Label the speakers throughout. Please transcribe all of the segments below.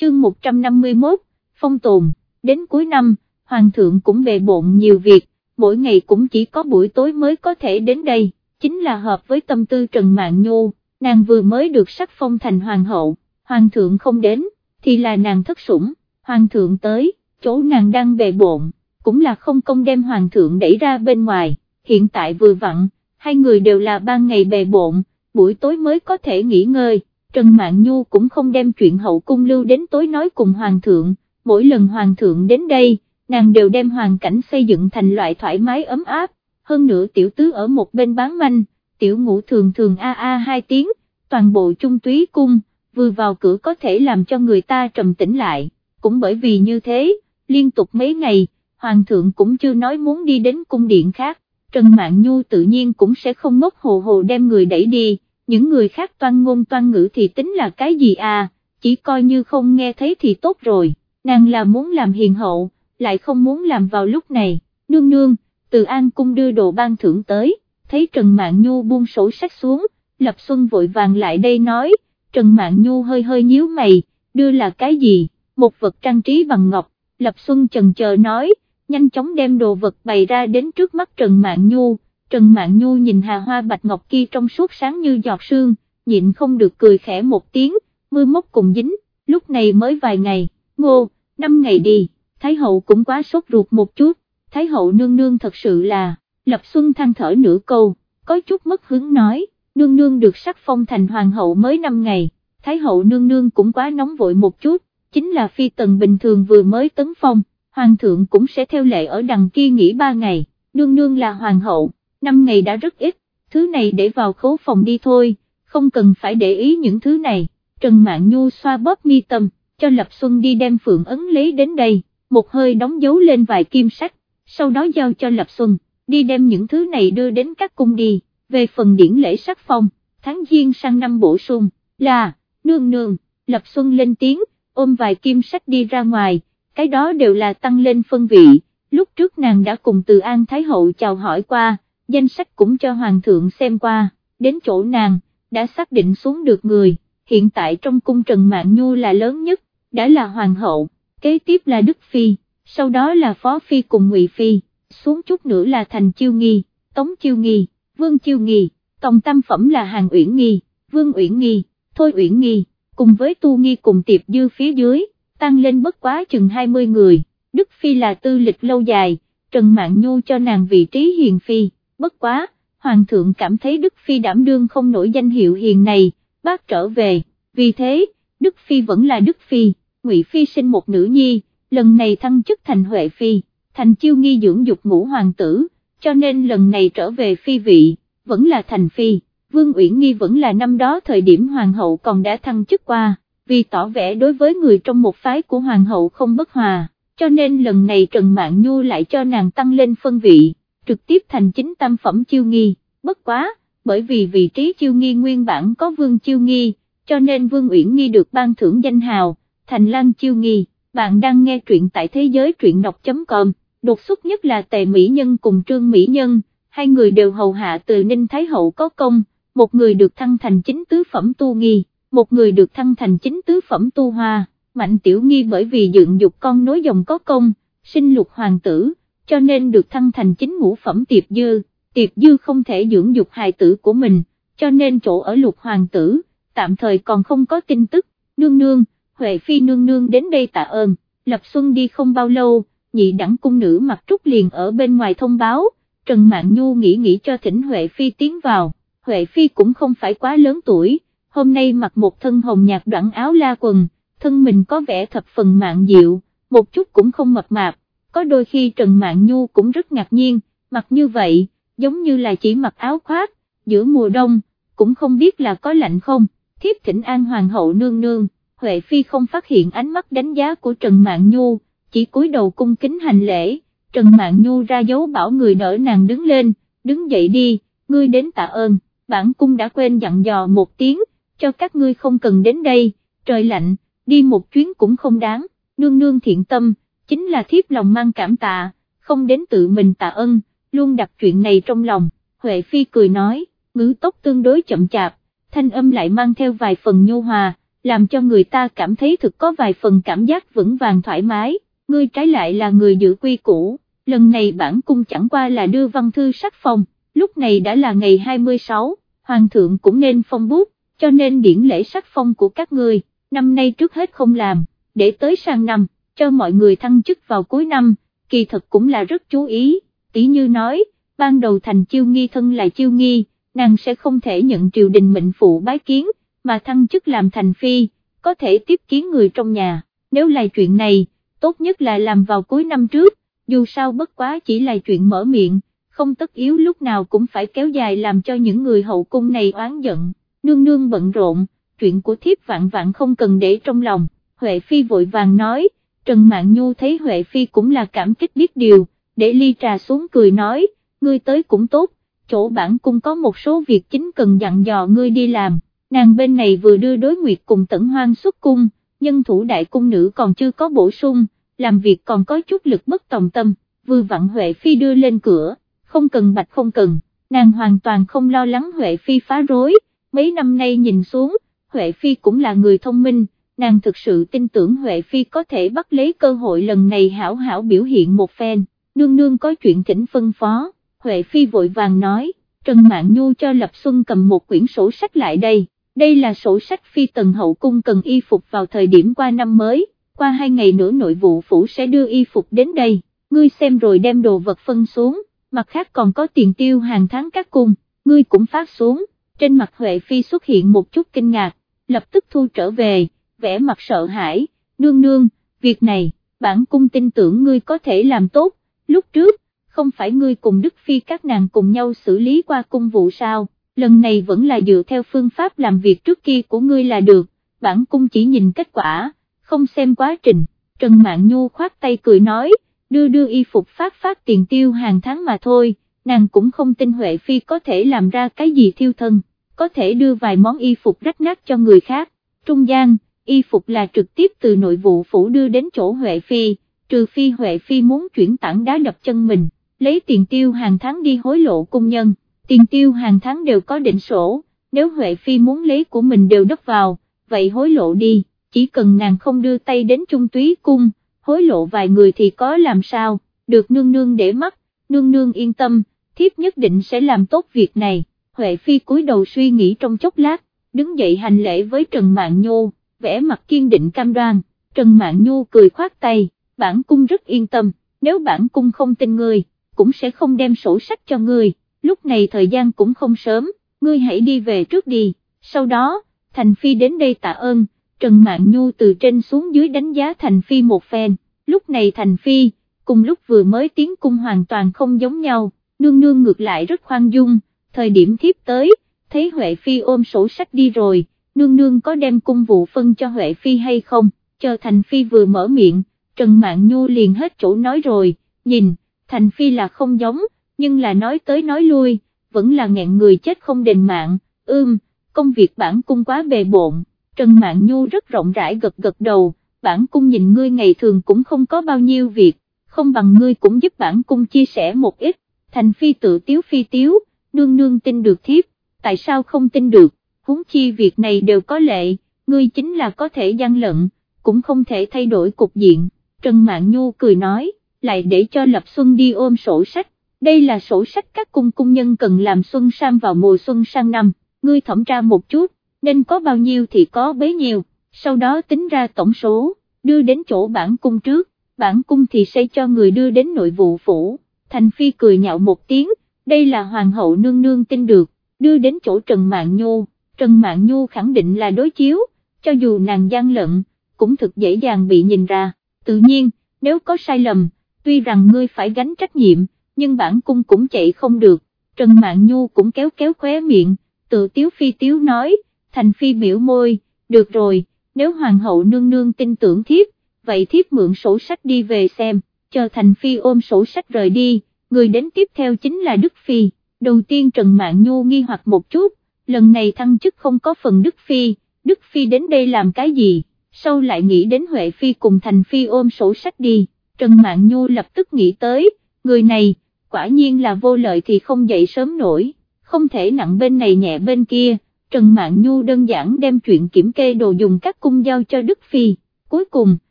Speaker 1: chương 151, phong tồn, đến cuối năm, Hoàng thượng cũng bề bộn nhiều việc, mỗi ngày cũng chỉ có buổi tối mới có thể đến đây, chính là hợp với tâm tư Trần mạng Nhu, nàng vừa mới được sắc phong thành Hoàng hậu, Hoàng thượng không đến, thì là nàng thất sủng, Hoàng thượng tới, chỗ nàng đang bề bộn, cũng là không công đem Hoàng thượng đẩy ra bên ngoài, hiện tại vừa vặn, hai người đều là ban ngày bề bộn, buổi tối mới có thể nghỉ ngơi, Trần Mạn Nhu cũng không đem chuyện hậu cung lưu đến tối nói cùng Hoàng thượng, mỗi lần Hoàng thượng đến đây, nàng đều đem hoàn cảnh xây dựng thành loại thoải mái ấm áp, hơn nữa tiểu tứ ở một bên bán manh, tiểu ngũ thường thường a a hai tiếng, toàn bộ trung túy cung, vừa vào cửa có thể làm cho người ta trầm tĩnh lại, cũng bởi vì như thế, liên tục mấy ngày, Hoàng thượng cũng chưa nói muốn đi đến cung điện khác, Trần Mạn Nhu tự nhiên cũng sẽ không ngốc hồ hồ đem người đẩy đi, những người khác toan ngôn toan ngữ thì tính là cái gì à, chỉ coi như không nghe thấy thì tốt rồi, nàng là muốn làm hiền hậu, lại không muốn làm vào lúc này, nương nương, từ An Cung đưa đồ ban thưởng tới, thấy Trần Mạn Nhu buông sổ sách xuống, Lập Xuân vội vàng lại đây nói, Trần Mạn Nhu hơi hơi nhíu mày, đưa là cái gì, một vật trang trí bằng ngọc, Lập Xuân chần chờ nói, nhanh chóng đem đồ vật bày ra đến trước mắt Trần Mạn Nhu, Trần Mạn Nhu nhìn hà hoa bạch ngọc kia trong suốt sáng như giọt sương, nhịn không được cười khẽ một tiếng, mưa mốc cùng dính, lúc này mới vài ngày, ngô, năm ngày đi. Thái hậu cũng quá sốt ruột một chút, Thái hậu nương nương thật sự là, Lập Xuân than thở nửa câu, có chút mất hứng nói, nương nương được sắc phong thành hoàng hậu mới 5 ngày, Thái hậu nương nương cũng quá nóng vội một chút, chính là phi tần bình thường vừa mới tấn phong, hoàng thượng cũng sẽ theo lệ ở đằng kia nghỉ 3 ngày, nương nương là hoàng hậu, năm ngày đã rất ít, thứ này để vào khấu phòng đi thôi, không cần phải để ý những thứ này, Trần Mạn Nhu xoa bóp mi tâm, cho Lập Xuân đi đem phượng ấn lấy đến đây một hơi đóng dấu lên vài kim sách, sau đó giao cho Lập Xuân, đi đem những thứ này đưa đến các cung đi, về phần điển lễ sắc phong, tháng giêng sang năm bổ sung, là, nương nương, Lập Xuân lên tiếng, ôm vài kim sách đi ra ngoài, cái đó đều là tăng lên phân vị, lúc trước nàng đã cùng từ An Thái Hậu chào hỏi qua, danh sách cũng cho Hoàng thượng xem qua, đến chỗ nàng, đã xác định xuống được người, hiện tại trong cung Trần Mạng Nhu là lớn nhất, đã là Hoàng hậu kế tiếp là Đức Phi, sau đó là Phó Phi cùng Ngụy Phi, xuống chút nữa là Thành Chiêu Nghi, Tống Chiêu Nghi, Vương Chiêu Nghi, tổng tam phẩm là Hàng Uyển Nghi, Vương Uyển Nghi, Thôi Uyển Nghi, cùng với Tu Nghi cùng Tiệp Dư phía dưới, tăng lên bất quá chừng 20 người, Đức Phi là tư lịch lâu dài, Trần Mạn Nhu cho nàng vị trí hiền phi, bất quá, Hoàng thượng cảm thấy Đức Phi đảm đương không nổi danh hiệu hiền này, bác trở về, vì thế, Đức Phi vẫn là Đức Phi, Ngụy Phi sinh một nữ nhi, lần này thăng chức thành Huệ Phi, thành chiêu nghi dưỡng dục ngũ hoàng tử, cho nên lần này trở về phi vị, vẫn là thành phi, Vương Uyển Nghi vẫn là năm đó thời điểm hoàng hậu còn đã thăng chức qua, vì tỏ vẻ đối với người trong một phái của hoàng hậu không bất hòa, cho nên lần này Trần mạng Nhu lại cho nàng tăng lên phân vị, trực tiếp thành chính tam phẩm chiêu nghi, bất quá, bởi vì vị trí chiêu nghi nguyên bản có Vương chiêu nghi, cho nên Vương Uyển Nghi được ban thưởng danh hào Thành Lan Chiêu Nghi, bạn đang nghe truyện tại thế giới truyện đọc.com, đột xuất nhất là Tề Mỹ Nhân cùng Trương Mỹ Nhân, hai người đều hầu hạ từ Ninh Thái Hậu có công, một người được thăng thành chính tứ phẩm tu nghi, một người được thăng thành chính tứ phẩm tu hoa, Mạnh Tiểu Nghi bởi vì dựng dục con nối dòng có công, sinh lục hoàng tử, cho nên được thăng thành chính ngũ phẩm Tiệp Dư, Tiệp Dư không thể dưỡng dục hài tử của mình, cho nên chỗ ở lục hoàng tử, tạm thời còn không có tin tức, nương nương, Huệ Phi nương nương đến đây tạ ơn, Lập Xuân đi không bao lâu, nhị đẳng cung nữ mặc trúc liền ở bên ngoài thông báo, Trần Mạn Nhu nghĩ nghĩ cho thỉnh Huệ Phi tiến vào, Huệ Phi cũng không phải quá lớn tuổi, hôm nay mặc một thân hồng nhạt đoạn áo la quần, thân mình có vẻ thập phần mạng dịu, một chút cũng không mập mạp, có đôi khi Trần Mạn Nhu cũng rất ngạc nhiên, mặc như vậy, giống như là chỉ mặc áo khoác, giữa mùa đông, cũng không biết là có lạnh không, thiếp thỉnh an hoàng hậu nương nương. Huệ Phi không phát hiện ánh mắt đánh giá của Trần Mạn Nhu, chỉ cúi đầu cung kính hành lễ, Trần Mạn Nhu ra dấu bảo người đỡ nàng đứng lên, đứng dậy đi, ngươi đến tạ ơn, bản cung đã quên dặn dò một tiếng, cho các ngươi không cần đến đây, trời lạnh, đi một chuyến cũng không đáng, nương nương thiện tâm, chính là thiếp lòng mang cảm tạ, không đến tự mình tạ ơn, luôn đặt chuyện này trong lòng, Huệ Phi cười nói, ngữ tốc tương đối chậm chạp, thanh âm lại mang theo vài phần nhu hòa làm cho người ta cảm thấy thực có vài phần cảm giác vững vàng thoải mái, ngươi trái lại là người giữ quy củ, lần này bản cung chẳng qua là đưa văn thư sắc phong, lúc này đã là ngày 26, hoàng thượng cũng nên phong bút, cho nên điển lễ sắc phong của các ngươi, năm nay trước hết không làm, để tới sang năm, cho mọi người thăng chức vào cuối năm, kỳ thật cũng là rất chú ý, tỷ như nói, ban đầu thành chiêu nghi thân là chiêu nghi, nàng sẽ không thể nhận triều đình mệnh phụ bái kiến, mà thăng chức làm thành phi, có thể tiếp kiến người trong nhà, nếu là chuyện này, tốt nhất là làm vào cuối năm trước, dù sao bất quá chỉ là chuyện mở miệng, không tất yếu lúc nào cũng phải kéo dài làm cho những người hậu cung này oán giận, nương nương bận rộn, chuyện của thiếp vạn vạn không cần để trong lòng, Huệ Phi vội vàng nói, Trần Mạn Nhu thấy Huệ Phi cũng là cảm kích biết điều, để ly trà xuống cười nói, ngươi tới cũng tốt, chỗ bản cung có một số việc chính cần dặn dò ngươi đi làm, nàng bên này vừa đưa đối nguyệt cùng tẩn hoang xuất cung, nhân thủ đại cung nữ còn chưa có bổ sung, làm việc còn có chút lực bất tòng tâm, vừa vặn Huệ Phi đưa lên cửa, không cần bạch không cần, nàng hoàn toàn không lo lắng Huệ Phi phá rối, mấy năm nay nhìn xuống, Huệ Phi cũng là người thông minh, nàng thực sự tin tưởng Huệ Phi có thể bắt lấy cơ hội lần này hảo hảo biểu hiện một phen, nương nương có chuyện thỉnh phân phó, Huệ Phi vội vàng nói, Trần Mạn Nhu cho Lập Xuân cầm một quyển sổ sách lại đây, đây là sổ sách Phi Tần Hậu Cung cần y phục vào thời điểm qua năm mới, qua hai ngày nữa nội vụ phủ sẽ đưa y phục đến đây, ngươi xem rồi đem đồ vật phân xuống, mặt khác còn có tiền tiêu hàng tháng các cung, ngươi cũng phát xuống, trên mặt Huệ Phi xuất hiện một chút kinh ngạc, lập tức thu trở về, vẻ mặt sợ hãi, nương nương, việc này, bản cung tin tưởng ngươi có thể làm tốt, lúc trước, không phải ngươi cùng Đức Phi các nàng cùng nhau xử lý qua cung vụ sao, lần này vẫn là dựa theo phương pháp làm việc trước kia của ngươi là được, bản cung chỉ nhìn kết quả, không xem quá trình, Trần Mạn Nhu khoát tay cười nói, đưa đưa y phục phát phát tiền tiêu hàng tháng mà thôi, nàng cũng không tin Huệ Phi có thể làm ra cái gì thiêu thân, có thể đưa vài món y phục rách nát cho người khác, trung gian, y phục là trực tiếp từ nội vụ phủ đưa đến chỗ Huệ Phi, trừ phi Huệ Phi muốn chuyển tảng đá đập chân mình, lấy tiền tiêu hàng tháng đi hối lộ cung nhân, tiền tiêu hàng tháng đều có định sổ, nếu Huệ Phi muốn lấy của mình đều đắp vào, vậy hối lộ đi, chỉ cần nàng không đưa tay đến trung túy cung, hối lộ vài người thì có làm sao, được nương nương để mắt, nương nương yên tâm, thiếp nhất định sẽ làm tốt việc này, Huệ Phi cúi đầu suy nghĩ trong chốc lát, đứng dậy hành lễ với Trần mạng Nhô, vẻ mặt kiên định cam đoan, Trần Mạn Nhu cười khoát tay, bản cung rất yên tâm, nếu bản cung không tin ngươi, cũng sẽ không đem sổ sách cho ngươi, lúc này thời gian cũng không sớm, ngươi hãy đi về trước đi, sau đó, Thành Phi đến đây tạ ơn, Trần Mạn Nhu từ trên xuống dưới đánh giá Thành Phi một phen, lúc này Thành Phi, cùng lúc vừa mới tiến cung hoàn toàn không giống nhau, nương nương ngược lại rất khoan dung, thời điểm thiếp tới, thấy Huệ Phi ôm sổ sách đi rồi, nương nương có đem cung vụ phân cho Huệ Phi hay không, chờ Thành Phi vừa mở miệng, Trần Mạn Nhu liền hết chỗ nói rồi, nhìn, Thành Phi là không giống, nhưng là nói tới nói lui, vẫn là ngẹn người chết không đền mạng, ưm, công việc bản cung quá bề bộn, Trần Mạn Nhu rất rộng rãi gật gật đầu, bản cung nhìn ngươi ngày thường cũng không có bao nhiêu việc, không bằng ngươi cũng giúp bản cung chia sẻ một ít, Thành Phi tự tiếu phi tiếu, nương nương tin được thiếp, tại sao không tin được, huống chi việc này đều có lệ, ngươi chính là có thể gian lận, cũng không thể thay đổi cục diện, Trần Mạn Nhu cười nói, lại để cho Lập Xuân đi ôm sổ sách, đây là sổ sách các cung cung nhân cần làm xuân sam vào mùa xuân sang năm, ngươi thẩm tra một chút, nên có bao nhiêu thì có bấy nhiêu, sau đó tính ra tổng số, đưa đến chỗ bản cung trước, bản cung thì sẽ cho người đưa đến nội vụ phủ, Thành Phi cười nhạo một tiếng, đây là hoàng hậu nương nương tin được, đưa đến chỗ Trần Mạn Nhu, Trần Mạn Nhu khẳng định là đối chiếu, cho dù nàng gian lận, cũng thực dễ dàng bị nhìn ra, tự nhiên, nếu có sai lầm, tuy rằng ngươi phải gánh trách nhiệm, nhưng bản cung cũng chạy không được, Trần Mạn Nhu cũng kéo kéo khóe miệng, tự tiếu phi tiếu nói, thành phi biểu môi, được rồi, nếu hoàng hậu nương nương tin tưởng thiếp, vậy thiếp mượn sổ sách đi về xem, chờ thành phi ôm sổ sách rời đi, người đến tiếp theo chính là Đức Phi, đầu tiên Trần Mạn Nhu nghi hoặc một chút, lần này thăng chức không có phần Đức Phi, Đức Phi đến đây làm cái gì, sau lại nghĩ đến Huệ Phi cùng Thành Phi ôm sổ sách đi, Trần Mạn Nhu lập tức nghĩ tới, người này, quả nhiên là vô lợi thì không dậy sớm nổi, không thể nặng bên này nhẹ bên kia, Trần Mạn Nhu đơn giản đem chuyện kiểm kê đồ dùng các cung giao cho Đức Phi, cuối cùng,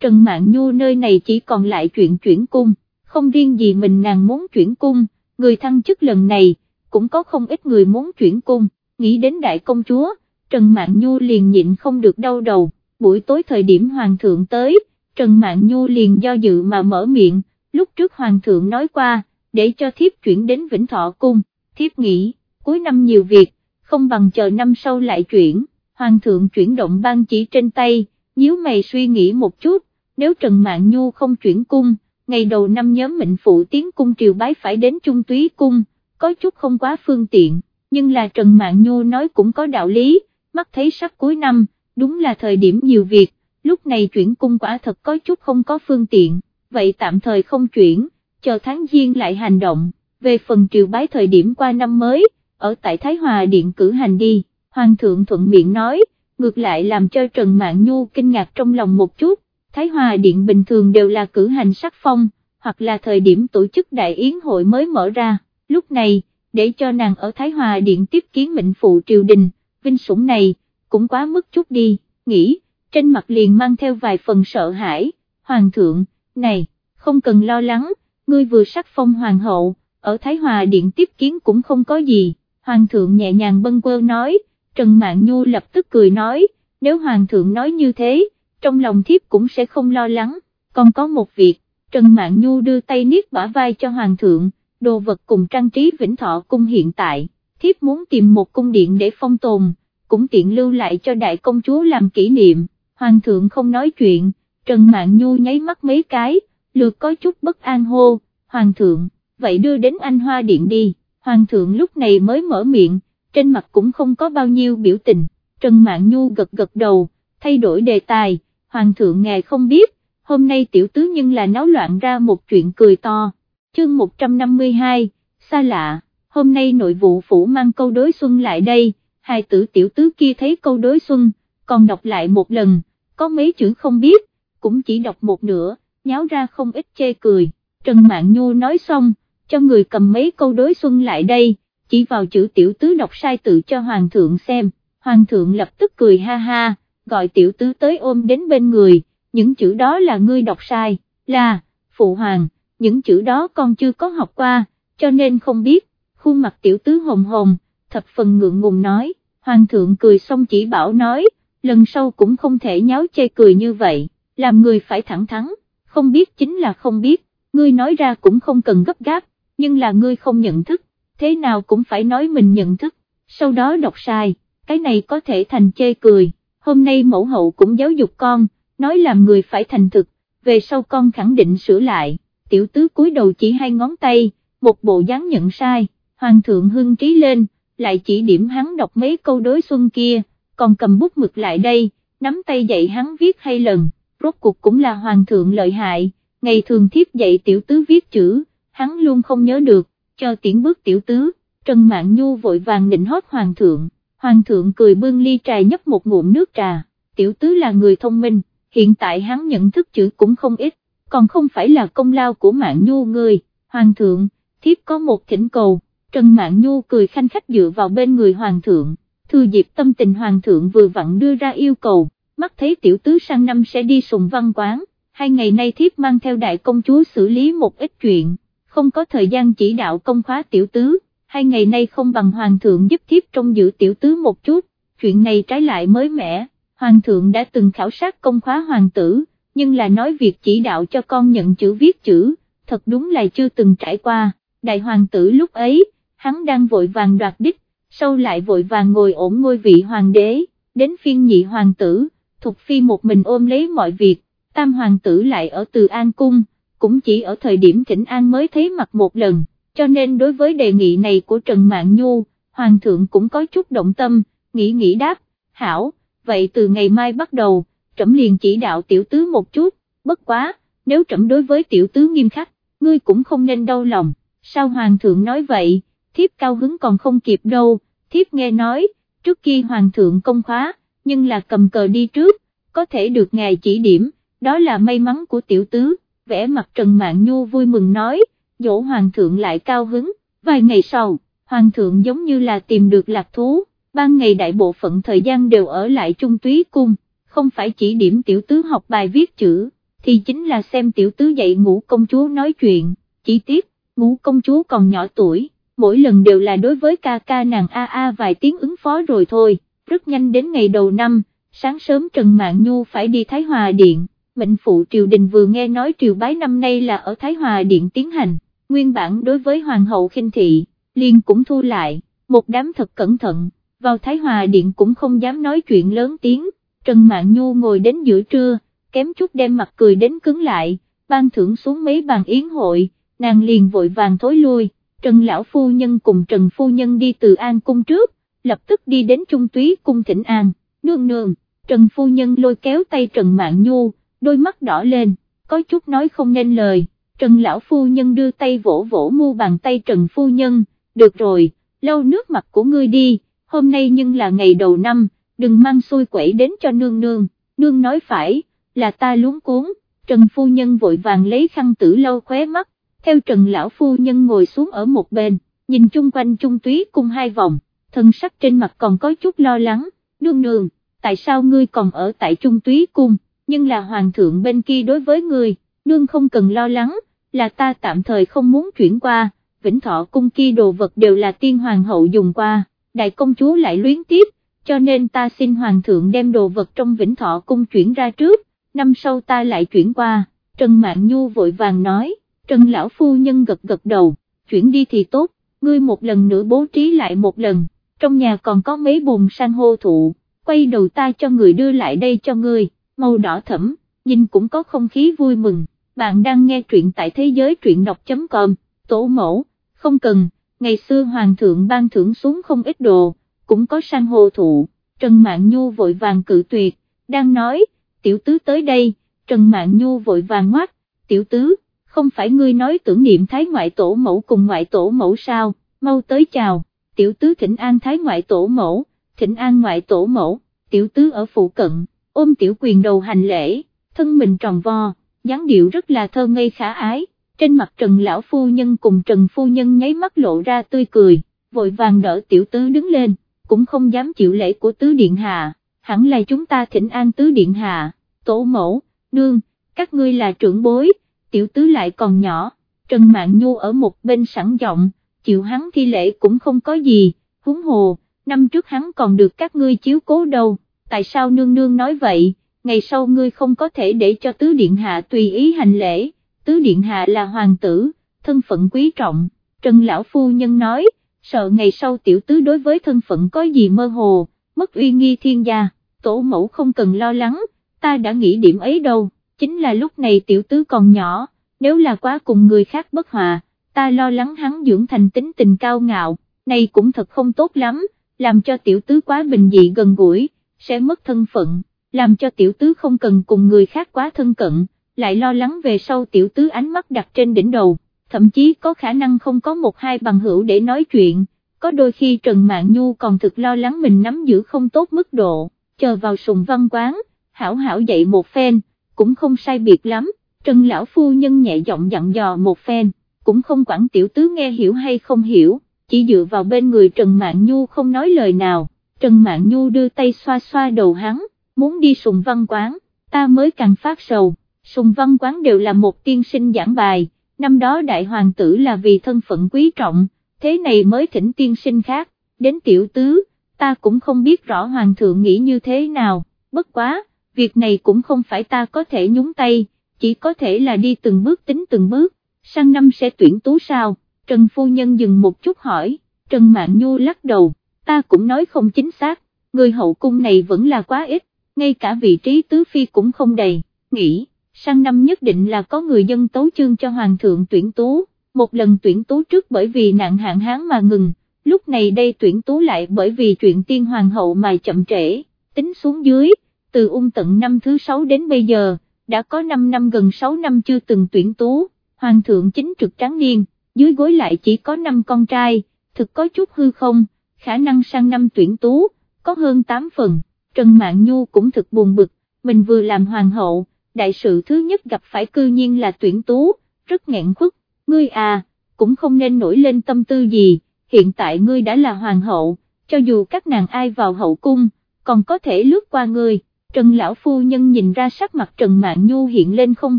Speaker 1: Trần Mạn Nhu nơi này chỉ còn lại chuyện chuyển cung, không riêng gì mình nàng muốn chuyển cung, người thăng chức lần này, cũng có không ít người muốn chuyển cung, nghĩ đến đại công chúa, Trần Mạn Nhu liền nhịn không được đau đầu, buổi tối thời điểm Hoàng thượng tới, Trần Mạn Nhu liền do dự mà mở miệng, lúc trước Hoàng thượng nói qua, để cho thiếp chuyển đến Vĩnh Thọ Cung, thiếp nghĩ, cuối năm nhiều việc, không bằng chờ năm sau lại chuyển, Hoàng thượng chuyển động ban chỉ trên tay, nhíu mày suy nghĩ một chút, nếu Trần Mạn Nhu không chuyển cung, ngày đầu năm nhóm mệnh phụ tiến cung triều bái phải đến Trung Túy Cung, có chút không quá phương tiện, nhưng là Trần Mạn Nhu nói cũng có đạo lý, mắt thấy sắp cuối năm, đúng là thời điểm nhiều việc, lúc này chuyển cung quả thật có chút không có phương tiện, vậy tạm thời không chuyển, chờ tháng giêng lại hành động, về phần triều bái thời điểm qua năm mới, ở tại Thái Hòa Điện cử hành đi, Hoàng thượng thuận miệng nói, ngược lại làm cho Trần Mạn Nhu kinh ngạc trong lòng một chút, Thái Hòa Điện bình thường đều là cử hành sắc phong, hoặc là thời điểm tổ chức đại yến hội mới mở ra, lúc này, để cho nàng ở Thái Hòa Điện tiếp kiến mệnh phụ triều đình, vinh sủng này, cũng quá mức chút đi, nghĩ, trên mặt liền mang theo vài phần sợ hãi, Hoàng thượng, này, không cần lo lắng, ngươi vừa sắc phong Hoàng hậu, ở Thái Hòa Điện tiếp kiến cũng không có gì, Hoàng thượng nhẹ nhàng bâng quơ nói, Trần Mạn Nhu lập tức cười nói, nếu Hoàng thượng nói như thế, trong lòng thiếp cũng sẽ không lo lắng, còn có một việc, Trần Mạn Nhu đưa tay niết bả vai cho Hoàng thượng, đồ vật cùng trang trí vĩnh thọ cung hiện tại, thiếp muốn tìm một cung điện để phong tồn, cũng tiện lưu lại cho đại công chúa làm kỷ niệm, Hoàng thượng không nói chuyện, Trần Mạn Nhu nháy mắt mấy cái, lượt có chút bất an hô, Hoàng thượng, vậy đưa đến anh Hoa Điện đi, Hoàng thượng lúc này mới mở miệng, trên mặt cũng không có bao nhiêu biểu tình, Trần Mạn Nhu gật gật đầu, thay đổi đề tài, Hoàng thượng ngài không biết, hôm nay tiểu tứ nhưng là náo loạn ra một chuyện cười to, chương 152, xa lạ, hôm nay nội vụ phủ mang câu đối xuân lại đây, hai tử tiểu tứ kia thấy câu đối xuân, còn đọc lại một lần, có mấy chữ không biết, cũng chỉ đọc một nửa, nháo ra không ít chê cười, Trần Mạn Nhu nói xong, cho người cầm mấy câu đối xuân lại đây, chỉ vào chữ tiểu tứ đọc sai tự cho Hoàng thượng xem, Hoàng thượng lập tức cười ha ha, gọi tiểu tứ tới ôm đến bên người, những chữ đó là ngươi đọc sai, là, phụ hoàng, những chữ đó con chưa có học qua, cho nên không biết, khuôn mặt tiểu tứ hồng hồng, thập phần ngượng ngùng nói, hoàng thượng cười xong chỉ bảo nói, lần sau cũng không thể nháo chê cười như vậy, làm người phải thẳng thắn, không biết chính là không biết, ngươi nói ra cũng không cần gấp gáp, nhưng là ngươi không nhận thức, thế nào cũng phải nói mình nhận thức, sau đó đọc sai, cái này có thể thành chê cười, hôm nay mẫu hậu cũng giáo dục con, nói làm người phải thành thực, về sau con khẳng định sửa lại, tiểu tứ cúi đầu chỉ hai ngón tay, một bộ dáng nhận sai, hoàng thượng hưng trí lên, lại chỉ điểm hắn đọc mấy câu đối xuân kia, còn cầm bút mực lại đây, nắm tay dạy hắn viết hay lần, rốt cuộc cũng là hoàng thượng lợi hại, ngày thường thiếp dạy tiểu tứ viết chữ, hắn luôn không nhớ được, cho tiễn bước tiểu tứ, Trần Mạn Nhu vội vàng định hót hoàng thượng, hoàng thượng cười bưng ly trà nhấp một ngụm nước trà, tiểu tứ là người thông minh, hiện tại hắn nhận thức chữ cũng không ít, còn không phải là công lao của mạng Nhu người, hoàng thượng, thiếp có một thỉnh cầu, Trần mạng Nhu cười khanh khách dựa vào bên người hoàng thượng, thư dịp tâm tình hoàng thượng vừa vặn đưa ra yêu cầu, mắt thấy tiểu tứ sang năm sẽ đi sùng văn quán, hai ngày nay thiếp mang theo đại công chúa xử lý một ít chuyện, không có thời gian chỉ đạo công khóa tiểu tứ, hai ngày nay không bằng hoàng thượng giúp thiếp trông giữ tiểu tứ một chút, chuyện này trái lại mới mẻ, hoàng thượng đã từng khảo sát công khóa hoàng tử, nhưng là nói việc chỉ đạo cho con nhận chữ viết chữ, thật đúng là chưa từng trải qua, đại hoàng tử lúc ấy, hắn đang vội vàng đoạt đích, sau lại vội vàng ngồi ổn ngôi vị hoàng đế, đến phiên nhị hoàng tử, Thục Phi một mình ôm lấy mọi việc, tam hoàng tử lại ở Từ An Cung, cũng chỉ ở thời điểm thỉnh an mới thấy mặt một lần, cho nên đối với đề nghị này của Trần mạng Nhu, hoàng thượng cũng có chút động tâm, nghĩ nghĩ đáp, hảo, vậy từ ngày mai bắt đầu, trẫm liền chỉ đạo tiểu tứ một chút, bất quá, nếu trẫm đối với tiểu tứ nghiêm khắc, ngươi cũng không nên đau lòng, sao hoàng thượng nói vậy, thiếp cao hứng còn không kịp đâu, thiếp nghe nói, trước khi hoàng thượng công khóa, nhưng là cầm cờ đi trước, có thể được ngài chỉ điểm, đó là may mắn của tiểu tứ, vẽ mặt Trần Mạn Nhu vui mừng nói, dỗ hoàng thượng lại cao hứng, vài ngày sau, hoàng thượng giống như là tìm được lạc thú, ban ngày đại bộ phận thời gian đều ở lại trung túy cung, không phải chỉ điểm tiểu tứ học bài viết chữ, thì chính là xem tiểu tứ dạy ngũ công chúa nói chuyện, chỉ tiếc, ngũ công chúa còn nhỏ tuổi, mỗi lần đều là đối với ca ca nàng a a vài tiếng ứng phó rồi thôi, rất nhanh đến ngày đầu năm, sáng sớm Trần Mạn Nhu phải đi Thái Hòa Điện, mệnh phụ triều đình vừa nghe nói triều bái năm nay là ở Thái Hòa Điện tiến hành, nguyên bản đối với Hoàng hậu khinh thị, liền cũng thu lại, một đám thật cẩn thận, vào Thái Hòa Điện cũng không dám nói chuyện lớn tiếng, Trần Mạn Nhu ngồi đến giữa trưa, kém chút đem mặt cười đến cứng lại, ban thưởng xuống mấy bàn yến hội, nàng liền vội vàng thối lui, Trần Lão Phu Nhân cùng Trần Phu Nhân đi từ An Cung trước, lập tức đi đến Trung Túy Cung Thịnh An, nương nương, Trần Phu Nhân lôi kéo tay Trần Mạn Nhu, đôi mắt đỏ lên, có chút nói không nên lời, Trần Lão Phu Nhân đưa tay vỗ vỗ mu bàn tay Trần Phu Nhân, được rồi, lau nước mặt của ngươi đi, hôm nay nhưng là ngày đầu năm, đừng mang xui quẩy đến cho nương nương, nương nói phải, là ta luống cuốn, Trần Phu Nhân vội vàng lấy khăn tử lau khóe mắt, theo Trần Lão Phu Nhân ngồi xuống ở một bên, nhìn chung quanh trung túy cung hai vòng, thân sắc trên mặt còn có chút lo lắng, nương nương, tại sao ngươi còn ở tại trung túy cung, nhưng là hoàng thượng bên kia đối với ngươi, nương không cần lo lắng, là ta tạm thời không muốn chuyển qua, vĩnh thọ cung kia đồ vật đều là tiên hoàng hậu dùng qua, đại công chúa lại luyến tiếp, cho nên ta xin hoàng thượng đem đồ vật trong vĩnh thọ cung chuyển ra trước, năm sau ta lại chuyển qua, Trần Mạn Nhu vội vàng nói, Trần Lão Phu Nhân gật gật đầu, chuyển đi thì tốt, ngươi một lần nữa bố trí lại một lần, trong nhà còn có mấy bùn san hô thụ, quay đầu ta cho người đưa lại đây cho ngươi, màu đỏ thẫm, nhìn cũng có không khí vui mừng, bạn đang nghe truyện tại thế giới truyện đọc.com, tổ mẫu, không cần, ngày xưa hoàng thượng ban thưởng xuống không ít đồ, cũng có san hô thụ, Trần Mạn Nhu vội vàng cự tuyệt, đang nói, tiểu tứ tới đây, Trần Mạn Nhu vội vàng ngoát, tiểu tứ, không phải ngươi nói tưởng niệm thái ngoại tổ mẫu cùng ngoại tổ mẫu sao, mau tới chào, tiểu tứ thỉnh an thái ngoại tổ mẫu, thỉnh an ngoại tổ mẫu, tiểu tứ ở phụ cận, ôm tiểu quyền đầu hành lễ, thân mình tròn vo, dáng điệu rất là thơ ngây khả ái, trên mặt Trần Lão Phu Nhân cùng Trần Phu Nhân nháy mắt lộ ra tươi cười, vội vàng đỡ tiểu tứ đứng lên, cũng không dám chịu lễ của tứ điện hạ, hẳn là chúng ta thỉnh an tứ điện hạ, tổ mẫu, nương, các ngươi là trưởng bối, tiểu tứ lại còn nhỏ, Trần mạng Nhu ở một bên sẵn giọng, chịu hắn thi lễ cũng không có gì, huống hồ, năm trước hắn còn được các ngươi chiếu cố đâu, tại sao nương nương nói vậy, ngày sau ngươi không có thể để cho tứ điện hạ tùy ý hành lễ, tứ điện hạ là hoàng tử, thân phận quý trọng, Trần Lão Phu Nhân nói, sợ ngày sau tiểu tứ đối với thân phận có gì mơ hồ, mất uy nghi thiên gia, tổ mẫu không cần lo lắng, ta đã nghĩ điểm ấy đâu, chính là lúc này tiểu tứ còn nhỏ, nếu là quá cùng người khác bất hòa, ta lo lắng hắn dưỡng thành tính tình cao ngạo, này cũng thật không tốt lắm, làm cho tiểu tứ quá bình dị gần gũi, sẽ mất thân phận, làm cho tiểu tứ không cần cùng người khác quá thân cận, lại lo lắng về sau tiểu tứ ánh mắt đặt trên đỉnh đầu, thậm chí có khả năng không có một hai bằng hữu để nói chuyện, có đôi khi Trần Mạn Nhu còn thực lo lắng mình nắm giữ không tốt mức độ, chờ vào sùng văn quán, hảo hảo dậy một phen, cũng không sai biệt lắm, Trần Lão Phu Nhân nhẹ giọng dặn dò một phen, cũng không quản tiểu tứ nghe hiểu hay không hiểu, chỉ dựa vào bên người Trần Mạn Nhu không nói lời nào, Trần Mạn Nhu đưa tay xoa xoa đầu hắn, muốn đi sùng văn quán, ta mới càng phát sầu, sùng văn quán đều là một tiên sinh giảng bài, năm đó đại hoàng tử là vì thân phận quý trọng, thế này mới thỉnh tiên sinh khác, đến tiểu tứ, ta cũng không biết rõ hoàng thượng nghĩ như thế nào, bất quá, việc này cũng không phải ta có thể nhúng tay, chỉ có thể là đi từng bước tính từng bước, sang năm sẽ tuyển tú sao, Trần Phu Nhân dừng một chút hỏi, Trần mạng Nhu lắc đầu, ta cũng nói không chính xác, người hậu cung này vẫn là quá ít, ngay cả vị trí tứ phi cũng không đầy, nghĩ, sang năm nhất định là có người dân tấu chương cho Hoàng thượng tuyển tú, một lần tuyển tú trước bởi vì nạn hạn hán mà ngừng, lúc này đây tuyển tú lại bởi vì chuyện tiên hoàng hậu mà chậm trễ, tính xuống dưới, từ ung tận năm thứ sáu đến bây giờ, đã có 5 năm gần 6 năm chưa từng tuyển tú, hoàng thượng chính trực tráng niên, dưới gối lại chỉ có 5 con trai, thực có chút hư không, khả năng sang năm tuyển tú, có hơn 8 phần, Trần mạng Nhu cũng thực buồn bực, mình vừa làm hoàng hậu, đại sự thứ nhất gặp phải cư nhiên là tuyển tú, rất nghẹn khuất, ngươi à, cũng không nên nổi lên tâm tư gì, hiện tại ngươi đã là hoàng hậu, cho dù các nàng ai vào hậu cung, còn có thể lướt qua ngươi. Trần Lão Phu Nhân nhìn ra sắc mặt Trần mạng Nhu hiện lên không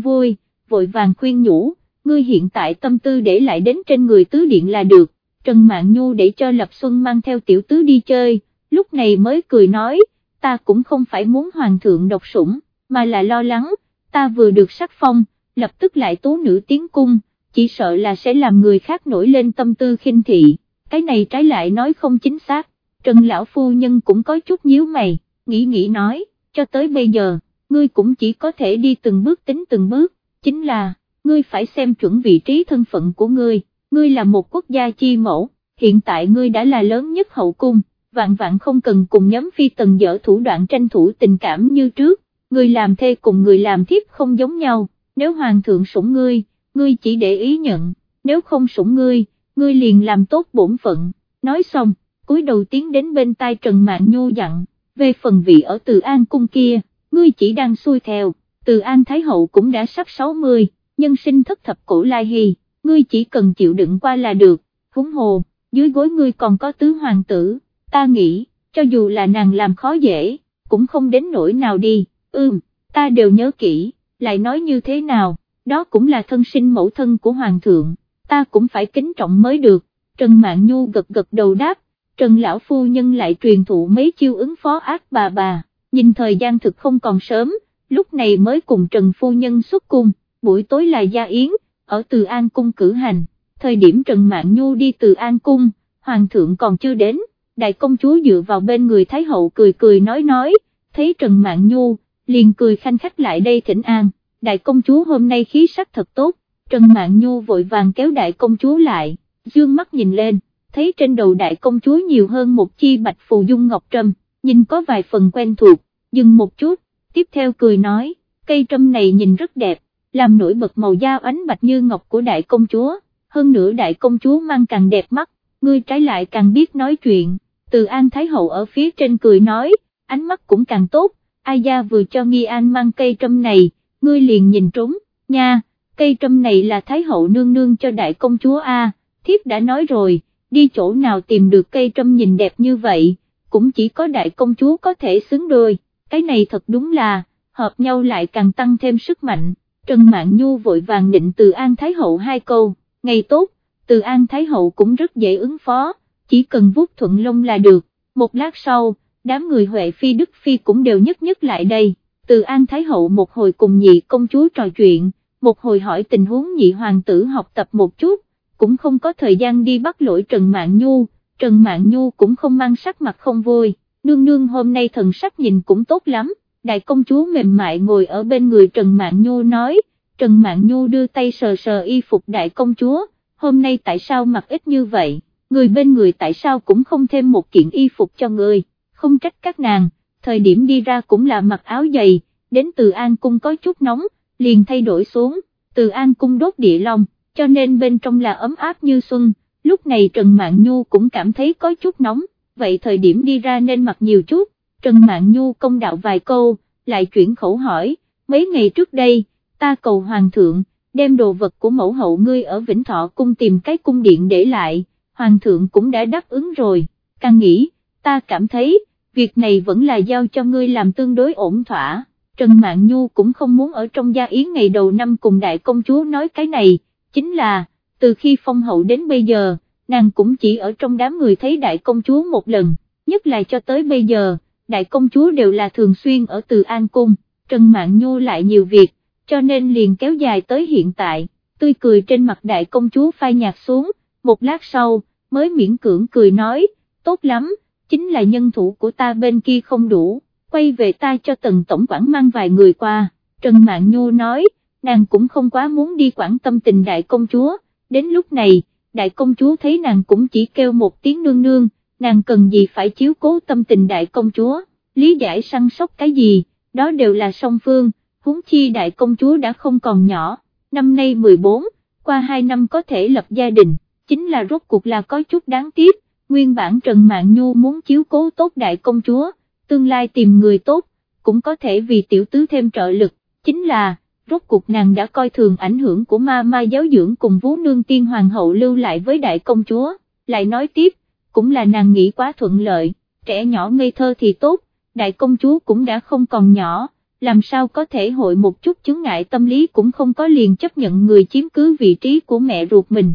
Speaker 1: vui, vội vàng khuyên nhủ, ngươi hiện tại tâm tư để lại đến trên người tứ điện là được, Trần mạng Nhu để cho Lập Xuân mang theo tiểu tứ đi chơi, lúc này mới cười nói, ta cũng không phải muốn hoàng thượng độc sủng, mà là lo lắng, ta vừa được sắc phong, lập tức lại tố nữ tiến cung, chỉ sợ là sẽ làm người khác nổi lên tâm tư khinh thị, cái này trái lại nói không chính xác, Trần Lão Phu Nhân cũng có chút nhíu mày, nghĩ nghĩ nói, cho tới bây giờ, ngươi cũng chỉ có thể đi từng bước tính từng bước, chính là, ngươi phải xem chuẩn vị trí thân phận của ngươi, ngươi là một quốc gia chi mẫu, hiện tại ngươi đã là lớn nhất hậu cung, vạn vạn không cần cùng nhóm phi tần dở thủ đoạn tranh thủ tình cảm như trước, người làm thê cùng người làm thiếp không giống nhau, nếu hoàng thượng sủng ngươi, ngươi chỉ để ý nhận, nếu không sủng ngươi, ngươi liền làm tốt bổn phận, nói xong, cúi đầu tiến đến bên tai Trần Mạn Nhu dặn, về phần vị ở Từ An cung kia, ngươi chỉ đang xuôi theo, Từ An Thái Hậu cũng đã sắp 60, nhân sinh thất thập cổ lai hy, ngươi chỉ cần chịu đựng qua là được, húng hồ, dưới gối ngươi còn có tứ hoàng tử, ta nghĩ, cho dù là nàng làm khó dễ, cũng không đến nỗi nào đi, ưm, ta đều nhớ kỹ, lại nói như thế nào, đó cũng là thân sinh mẫu thân của hoàng thượng, ta cũng phải kính trọng mới được, Trần Mạn Nhu gật gật đầu đáp, Trần Lão Phu Nhân lại truyền thụ mấy chiêu ứng phó ác bà bà, nhìn thời gian thực không còn sớm, lúc này mới cùng Trần Phu Nhân xuất cung, buổi tối là gia yến, ở Từ An Cung cử hành, thời điểm Trần Mạn Nhu đi Từ An Cung, Hoàng thượng còn chưa đến, đại công chúa dựa vào bên người Thái Hậu cười cười nói nói, thấy Trần Mạn Nhu, liền cười khanh khách lại đây thỉnh an, đại công chúa hôm nay khí sắc thật tốt, Trần Mạn Nhu vội vàng kéo đại công chúa lại, dương mắt nhìn lên, thấy trên đầu đại công chúa nhiều hơn một chi bạch phù dung ngọc trâm, nhìn có vài phần quen thuộc, dừng một chút, tiếp theo cười nói, cây trâm này nhìn rất đẹp, làm nổi bật màu da ánh bạch như ngọc của đại công chúa, hơn nữa đại công chúa mang càng đẹp mắt, ngươi trái lại càng biết nói chuyện, từ An Thái Hậu ở phía trên cười nói, ánh mắt cũng càng tốt, ai gia vừa cho Nghi An mang cây trâm này, ngươi liền nhìn trúng, nha, cây trâm này là Thái Hậu nương nương cho đại công chúa A, thiếp đã nói rồi, đi chỗ nào tìm được cây trâm nhìn đẹp như vậy, cũng chỉ có đại công chúa có thể xứng đôi, cái này thật đúng là, hợp nhau lại càng tăng thêm sức mạnh, Trần Mạn Nhu vội vàng định từ An Thái Hậu hai câu, ngày tốt, từ An Thái Hậu cũng rất dễ ứng phó, chỉ cần vuốt thuận lông là được, một lát sau, đám người Huệ Phi Đức Phi cũng đều nhất nhất lại đây, từ An Thái Hậu một hồi cùng nhị công chúa trò chuyện, một hồi hỏi tình huống nhị hoàng tử học tập một chút, cũng không có thời gian đi bắt lỗi Trần mạng Nhu, Trần mạng Nhu cũng không mang sắc mặt không vui, nương nương hôm nay thần sắc nhìn cũng tốt lắm, đại công chúa mềm mại ngồi ở bên người Trần mạng Nhu nói, Trần mạng Nhu đưa tay sờ sờ y phục đại công chúa, hôm nay tại sao mặc ít như vậy, người bên người tại sao cũng không thêm một kiện y phục cho người, không trách các nàng, thời điểm đi ra cũng là mặc áo dày, đến từ An Cung có chút nóng, liền thay đổi xuống, từ An Cung đốt địa long, cho nên bên trong là ấm áp như xuân, lúc này Trần Mạn Nhu cũng cảm thấy có chút nóng, vậy thời điểm đi ra nên mặc nhiều chút, Trần Mạn Nhu công đạo vài câu, lại chuyển khẩu hỏi, mấy ngày trước đây, ta cầu Hoàng thượng, đem đồ vật của mẫu hậu ngươi ở Vĩnh Thọ cung tìm cái cung điện để lại, Hoàng thượng cũng đã đáp ứng rồi, càng nghĩ, ta cảm thấy, việc này vẫn là giao cho ngươi làm tương đối ổn thỏa, Trần Mạn Nhu cũng không muốn ở trong gia yến ngày đầu năm cùng đại công chúa nói cái này, chính là, từ khi phong hậu đến bây giờ, nàng cũng chỉ ở trong đám người thấy đại công chúa một lần, nhất là cho tới bây giờ, đại công chúa đều là thường xuyên ở từ An Cung, Trần Mạn Nhu lại nhiều việc, cho nên liền kéo dài tới hiện tại, tươi cười trên mặt đại công chúa phai nhạt xuống, một lát sau, mới miễn cưỡng cười nói, tốt lắm, chính là nhân thủ của ta bên kia không đủ, quay về ta cho tần tổng quản mang vài người qua, Trần Mạn Nhu nói, nàng cũng không quá muốn đi quản tâm tình đại công chúa, đến lúc này, đại công chúa thấy nàng cũng chỉ kêu một tiếng nương nương, nàng cần gì phải chiếu cố tâm tình đại công chúa, lý giải săn sóc cái gì, đó đều là song phương, huống chi đại công chúa đã không còn nhỏ, năm nay 14, qua 2 năm có thể lập gia đình, chính là rốt cuộc là có chút đáng tiếc, nguyên bản Trần Mạn Nhu muốn chiếu cố tốt đại công chúa, tương lai tìm người tốt, cũng có thể vì tiểu tứ thêm trợ lực, chính là, rốt cuộc nàng đã coi thường ảnh hưởng của ma ma giáo dưỡng cùng vú nương tiên hoàng hậu lưu lại với đại công chúa, lại nói tiếp, cũng là nàng nghĩ quá thuận lợi, trẻ nhỏ ngây thơ thì tốt, đại công chúa cũng đã không còn nhỏ, làm sao có thể hội một chút chứng ngại tâm lý cũng không có liền chấp nhận người chiếm cứ vị trí của mẹ ruột mình.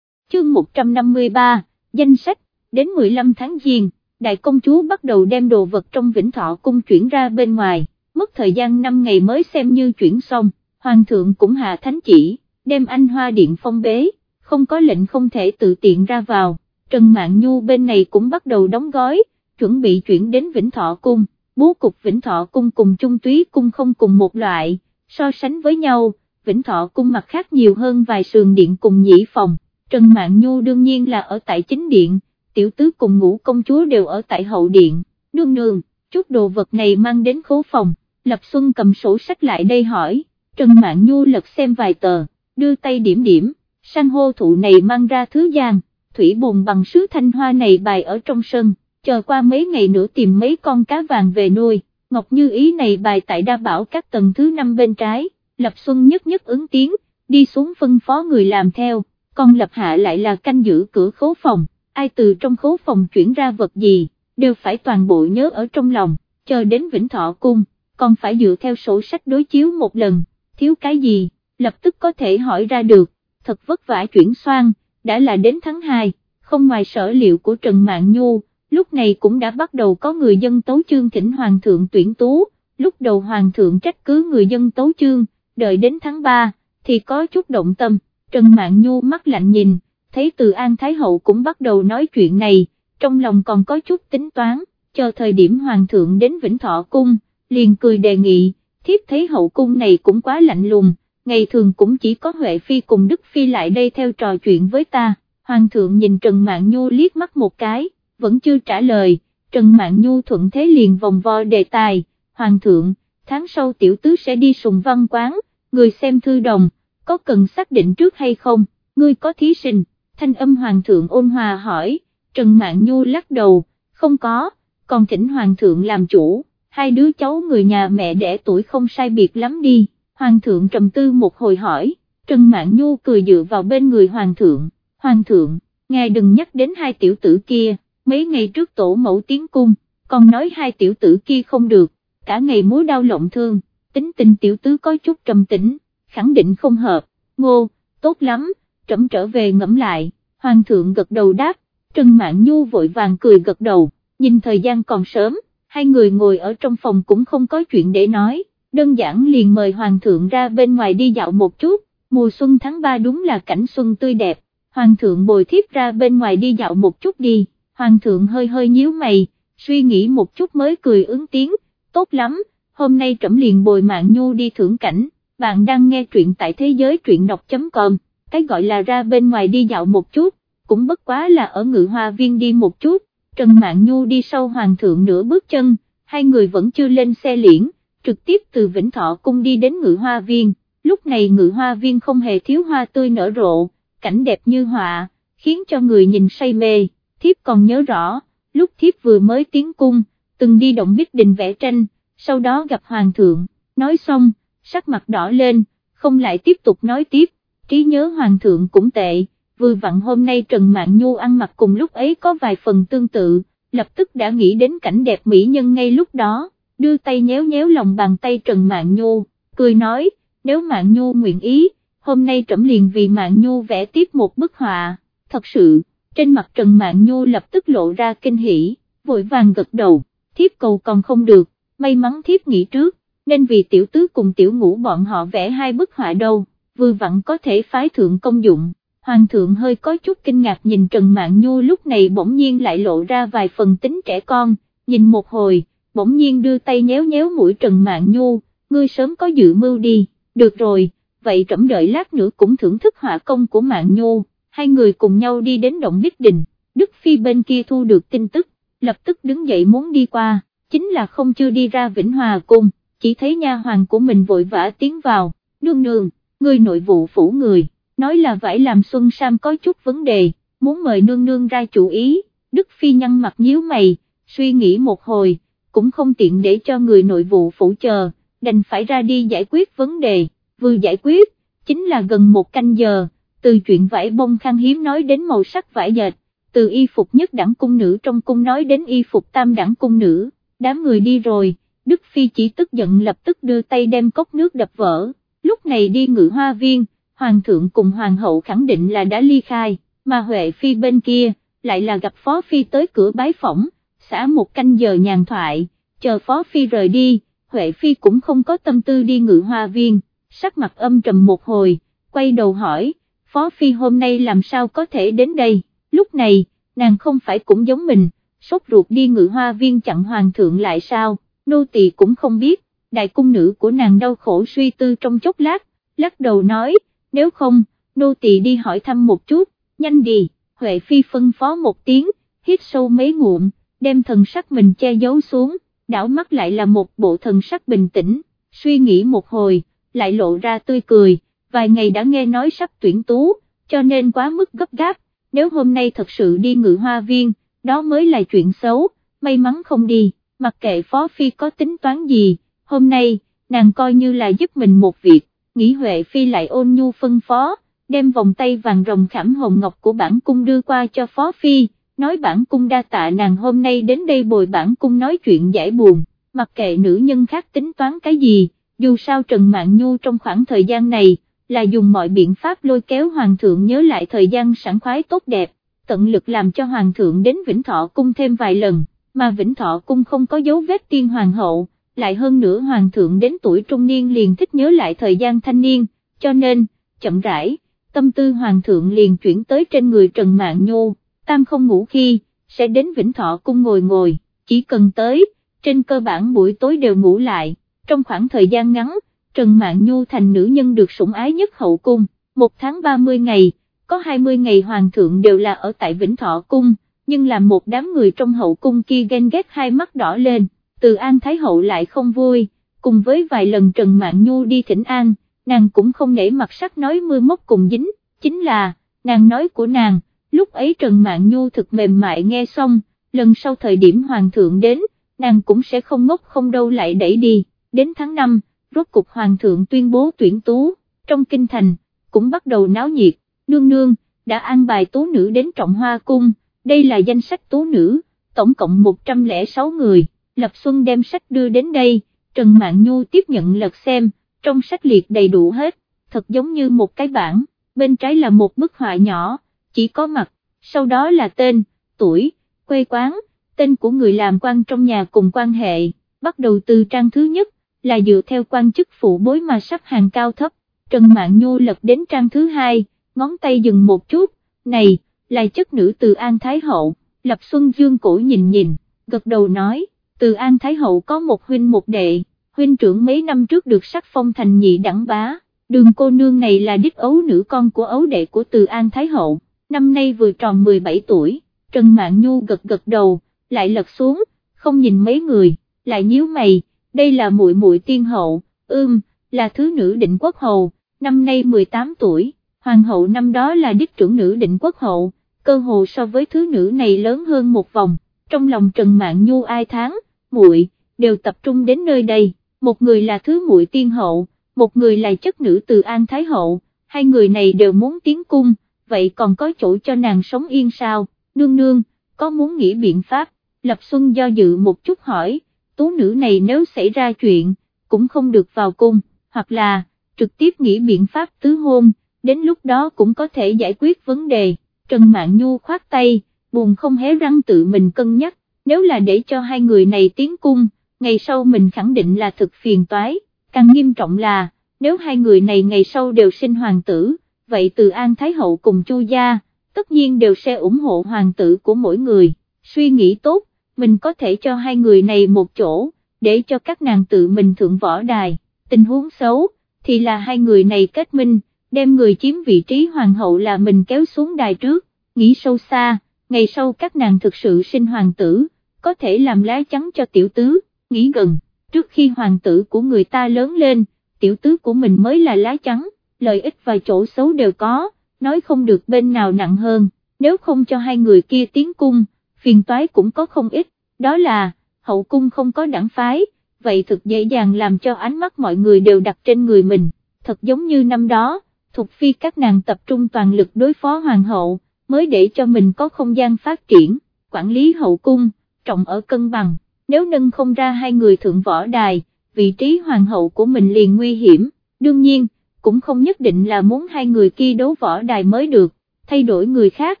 Speaker 1: Chương 153, danh sách, đến 15 tháng Giêng, đại công chúa bắt đầu đem đồ vật trong vĩnh thọ cung chuyển ra bên ngoài, mất thời gian 5 ngày mới xem như chuyển xong, hoàng thượng cũng hạ thánh chỉ, đem anh hoa điện phong bế, không có lệnh không thể tự tiện ra vào, Trần Mạn Nhu bên này cũng bắt đầu đóng gói, chuẩn bị chuyển đến Vĩnh Thọ Cung, bố cục Vĩnh Thọ Cung cùng Trung Túy Cung không cùng một loại, so sánh với nhau, Vĩnh Thọ Cung mặt khác nhiều hơn vài sườn điện cùng nhĩ phòng, Trần Mạn Nhu đương nhiên là ở tại chính điện, tiểu tứ cùng ngũ công chúa đều ở tại hậu điện, nương nương, chút đồ vật này mang đến khố phòng, Lập Xuân cầm sổ sách lại đây hỏi, Trần Mạn Nhu lật xem vài tờ, đưa tay điểm điểm, san hô thụ này mang ra thứ giang, thủy bồn bằng sứ thanh hoa này bày ở trong sân, chờ qua mấy ngày nữa tìm mấy con cá vàng về nuôi, Ngọc Như Ý này bài tại đa bảo các tầng thứ năm bên trái, Lập Xuân nhất nhất ứng tiếng, đi xuống phân phó người làm theo, còn Lập Hạ lại là canh giữ cửa khố phòng, ai từ trong khố phòng chuyển ra vật gì, đều phải toàn bộ nhớ ở trong lòng, chờ đến Vĩnh Thọ Cung, còn phải dựa theo sổ sách đối chiếu một lần, thiếu cái gì, lập tức có thể hỏi ra được, thật vất vả chuyển xoan, đã là đến tháng 2, không ngoài sở liệu của Trần Mạn Nhu, lúc này cũng đã bắt đầu có người dân tấu chương thỉnh Hoàng thượng tuyển tú, lúc đầu Hoàng thượng trách cứ người dân tấu chương, đợi đến tháng 3, thì có chút động tâm, Trần Mạn Nhu mắt lạnh nhìn, thấy từ An Thái Hậu cũng bắt đầu nói chuyện này, trong lòng còn có chút tính toán, chờ thời điểm Hoàng thượng đến Vĩnh Thọ Cung, liền cười đề nghị, thiếp thấy hậu cung này cũng quá lạnh lùng, ngày thường cũng chỉ có Huệ Phi cùng Đức Phi lại đây theo trò chuyện với ta, Hoàng thượng nhìn Trần Mạn Nhu liếc mắt một cái, vẫn chưa trả lời, Trần Mạn Nhu thuận thế liền vòng vo đề tài, Hoàng thượng, tháng sau tiểu tứ sẽ đi sùng văn quán, người xem thư đồng, có cần xác định trước hay không, ngươi có thí sinh, thanh âm Hoàng thượng ôn hòa hỏi, Trần Mạn Nhu lắc đầu, không có, còn thỉnh Hoàng thượng làm chủ, hai đứa cháu người nhà mẹ đẻ tuổi không sai biệt lắm đi. Hoàng thượng trầm tư một hồi hỏi, Trần Mạn Nhu cười dựa vào bên người hoàng thượng, hoàng thượng, ngài đừng nhắc đến hai tiểu tử kia, mấy ngày trước tổ mẫu tiến cung, còn nói hai tiểu tử kia không được, cả ngày múa đau lộng thương, tính tình tiểu tứ có chút trầm tĩnh, khẳng định không hợp, ngô, tốt lắm, trẫm trở về ngẫm lại, hoàng thượng gật đầu đáp, Trần Mạn Nhu vội vàng cười gật đầu, nhìn thời gian còn sớm, hai người ngồi ở trong phòng cũng không có chuyện để nói đơn giản liền mời Hoàng thượng ra bên ngoài đi dạo một chút, mùa xuân tháng 3 đúng là cảnh xuân tươi đẹp, Hoàng thượng bồi thiếp ra bên ngoài đi dạo một chút đi, Hoàng thượng hơi hơi nhíu mày, suy nghĩ một chút mới cười ứng tiếng, tốt lắm, hôm nay trẫm liền bồi mạng nhu đi thưởng cảnh, bạn đang nghe truyện tại thế giới truyện đọc.com, cái gọi là ra bên ngoài đi dạo một chút, cũng bất quá là ở ngự hoa viên đi một chút, Trần Mạn Nhu đi sau Hoàng thượng nửa bước chân, hai người vẫn chưa lên xe liễn trực tiếp từ Vĩnh Thọ Cung đi đến ngự hoa viên, lúc này ngự hoa viên không hề thiếu hoa tươi nở rộ, cảnh đẹp như họa, khiến cho người nhìn say mê, thiếp còn nhớ rõ, lúc thiếp vừa mới tiến cung, từng đi động biết đình vẽ tranh, sau đó gặp hoàng thượng, nói xong, sắc mặt đỏ lên, không lại tiếp tục nói tiếp, trí nhớ hoàng thượng cũng tệ, vừa vặn hôm nay Trần Mạn Nhu ăn mặc cùng lúc ấy có vài phần tương tự, lập tức đã nghĩ đến cảnh đẹp mỹ nhân ngay lúc đó đưa tay nhéo nhéo lòng bàn tay Trần Mạn Nhu, cười nói, nếu Mạn Nhu nguyện ý, hôm nay trẫm liền vì Mạn Nhu vẽ tiếp một bức họa, thật sự, trên mặt Trần Mạn Nhu lập tức lộ ra kinh hỉ, vội vàng gật đầu, thiếp cầu còn không được, may mắn thiếp nghĩ trước, nên vì tiểu tứ cùng tiểu ngũ bọn họ vẽ hai bức họa đâu, vừa vặn có thể phái thượng công dụng. Hoàng thượng hơi có chút kinh ngạc nhìn Trần Mạn Nhu lúc này bỗng nhiên lại lộ ra vài phần tính trẻ con, nhìn một hồi, bỗng nhiên đưa tay nhéo nhéo mũi Trần Mạn Nhu, ngươi sớm có dự mưu đi, được rồi, vậy trẫm đợi lát nữa cũng thưởng thức họa công của Mạn Nhu, hai người cùng nhau đi đến động Bích Đình, Đức Phi bên kia thu được tin tức, lập tức đứng dậy muốn đi qua, chính là không chưa đi ra Vĩnh Hòa Cung, chỉ thấy nha hoàng của mình vội vã tiến vào, nương nương, người nội vụ phủ người, nói là vải làm Xuân Sam có chút vấn đề, muốn mời nương nương ra chủ ý, Đức Phi nhăn mặt nhíu mày, suy nghĩ một hồi, cũng không tiện để cho người nội vụ phủ chờ, đành phải ra đi giải quyết vấn đề, vừa giải quyết, chính là gần một canh giờ, từ chuyện vải bông khang hiếm nói đến màu sắc vải dệt, từ y phục nhất đẳng cung nữ trong cung nói đến y phục tam đẳng cung nữ, đám người đi rồi, Đức Phi chỉ tức giận lập tức đưa tay đem cốc nước đập vỡ, lúc này đi ngự hoa viên, Hoàng thượng cùng Hoàng hậu khẳng định là đã ly khai, mà Huệ Phi bên kia, lại là gặp Phó Phi tới cửa bái phỏng, xả một canh giờ nhàn thoại, chờ Phó Phi rời đi, Huệ Phi cũng không có tâm tư đi ngự hoa viên, sắc mặt âm trầm một hồi, quay đầu hỏi, Phó Phi hôm nay làm sao có thể đến đây, lúc này, nàng không phải cũng giống mình, sốt ruột đi ngự hoa viên chặn Hoàng thượng lại sao, nô tỳ cũng không biết, đại cung nữ của nàng đau khổ suy tư trong chốc lát, lắc đầu nói, nếu không, nô tỳ đi hỏi thăm một chút, nhanh đi, Huệ Phi phân phó một tiếng, hít sâu mấy ngụm, đem thần sắc mình che giấu xuống, đảo mắt lại là một bộ thần sắc bình tĩnh, suy nghĩ một hồi, lại lộ ra tươi cười, vài ngày đã nghe nói sắp tuyển tú, cho nên quá mức gấp gáp, nếu hôm nay thật sự đi ngự hoa viên, đó mới là chuyện xấu, may mắn không đi, mặc kệ Phó Phi có tính toán gì, hôm nay, nàng coi như là giúp mình một việc, nghĩ Huệ Phi lại ôn nhu phân phó, đem vòng tay vàng rồng khảm hồng ngọc của bản cung đưa qua cho Phó Phi, nói bản cung đa tạ nàng hôm nay đến đây bồi bản cung nói chuyện giải buồn, mặc kệ nữ nhân khác tính toán cái gì, dù sao Trần mạng Nhu trong khoảng thời gian này, là dùng mọi biện pháp lôi kéo Hoàng thượng nhớ lại thời gian sẵn khoái tốt đẹp, tận lực làm cho Hoàng thượng đến Vĩnh Thọ Cung thêm vài lần, mà Vĩnh Thọ Cung không có dấu vết tiên Hoàng hậu, lại hơn nữa Hoàng thượng đến tuổi trung niên liền thích nhớ lại thời gian thanh niên, cho nên, chậm rãi, tâm tư Hoàng thượng liền chuyển tới trên người Trần mạng Nhu tam không ngủ khi, sẽ đến Vĩnh Thọ cung ngồi ngồi, chỉ cần tới, trên cơ bản buổi tối đều ngủ lại, trong khoảng thời gian ngắn, Trần mạng Nhu thành nữ nhân được sủng ái nhất hậu cung, một tháng 30 ngày, có 20 ngày hoàng thượng đều là ở tại Vĩnh Thọ cung, nhưng làm một đám người trong hậu cung kia ghen ghét hai mắt đỏ lên, từ An Thái Hậu lại không vui, cùng với vài lần Trần Mạn Nhu đi thỉnh An, nàng cũng không nể mặt sắc nói mưa mốc cùng dính, chính là, nàng nói của nàng, lúc ấy Trần Mạn Nhu thực mềm mại nghe xong, lần sau thời điểm Hoàng thượng đến, nàng cũng sẽ không ngốc không đâu lại đẩy đi, đến tháng 5, rốt cục Hoàng thượng tuyên bố tuyển tú, trong kinh thành, cũng bắt đầu náo nhiệt, nương nương, đã an bài tú nữ đến trọng hoa cung, đây là danh sách tú nữ, tổng cộng 106 người, Lập Xuân đem sách đưa đến đây, Trần Mạn Nhu tiếp nhận lật xem, trong sách liệt đầy đủ hết, thật giống như một cái bảng, bên trái là một bức họa nhỏ chỉ có mặt, sau đó là tên, tuổi, quê quán, tên của người làm quan trong nhà cùng quan hệ, bắt đầu từ trang thứ nhất, là dựa theo quan chức phụ bối mà sắp hàng cao thấp, Trần Mạn Nhu lật đến trang thứ hai, ngón tay dừng một chút, này, là chất nữ từ An Thái Hậu, Lập Xuân Dương cổ nhìn nhìn, gật đầu nói, từ An Thái Hậu có một huynh một đệ, huynh trưởng mấy năm trước được sắc phong thành nhị đẳng bá, đường cô nương này là đích ấu nữ con của ấu đệ của từ An Thái Hậu, năm nay vừa tròn 17 tuổi, Trần Mạn Nhu gật gật đầu, lại lật xuống, không nhìn mấy người, lại nhíu mày, đây là muội muội tiên hậu, ưm, là thứ nữ định quốc hầu, năm nay 18 tuổi, hoàng hậu năm đó là đích trưởng nữ định quốc hậu, cơ hồ so với thứ nữ này lớn hơn một vòng, trong lòng Trần Mạn Nhu ai tháng, muội đều tập trung đến nơi đây, một người là thứ muội tiên hậu, một người là chất nữ từ An Thái hậu, hai người này đều muốn tiến cung vậy còn có chỗ cho nàng sống yên sao, nương nương, có muốn nghĩ biện pháp, Lập Xuân do dự một chút hỏi, tú nữ này nếu xảy ra chuyện, cũng không được vào cung, hoặc là, trực tiếp nghĩ biện pháp tứ hôn, đến lúc đó cũng có thể giải quyết vấn đề, Trần Mạn Nhu khoát tay, buồn không hé răng tự mình cân nhắc, nếu là để cho hai người này tiến cung, ngày sau mình khẳng định là thực phiền toái, càng nghiêm trọng là, nếu hai người này ngày sau đều sinh hoàng tử, vậy từ An Thái Hậu cùng Chu Gia, tất nhiên đều sẽ ủng hộ hoàng tử của mỗi người, suy nghĩ tốt, mình có thể cho hai người này một chỗ, để cho các nàng tự mình thượng võ đài, tình huống xấu, thì là hai người này kết minh, đem người chiếm vị trí hoàng hậu là mình kéo xuống đài trước, nghĩ sâu xa, ngày sau các nàng thực sự sinh hoàng tử, có thể làm lá chắn cho tiểu tứ, nghĩ gần, trước khi hoàng tử của người ta lớn lên, tiểu tứ của mình mới là lá chắn lợi ích và chỗ xấu đều có, nói không được bên nào nặng hơn, nếu không cho hai người kia tiến cung, phiền toái cũng có không ít, đó là, hậu cung không có đẳng phái, vậy thực dễ dàng làm cho ánh mắt mọi người đều đặt trên người mình, thật giống như năm đó, thuộc phi các nàng tập trung toàn lực đối phó hoàng hậu, mới để cho mình có không gian phát triển, quản lý hậu cung, trọng ở cân bằng, nếu nâng không ra hai người thượng võ đài, vị trí hoàng hậu của mình liền nguy hiểm, đương nhiên, cũng không nhất định là muốn hai người kia đấu võ đài mới được, thay đổi người khác,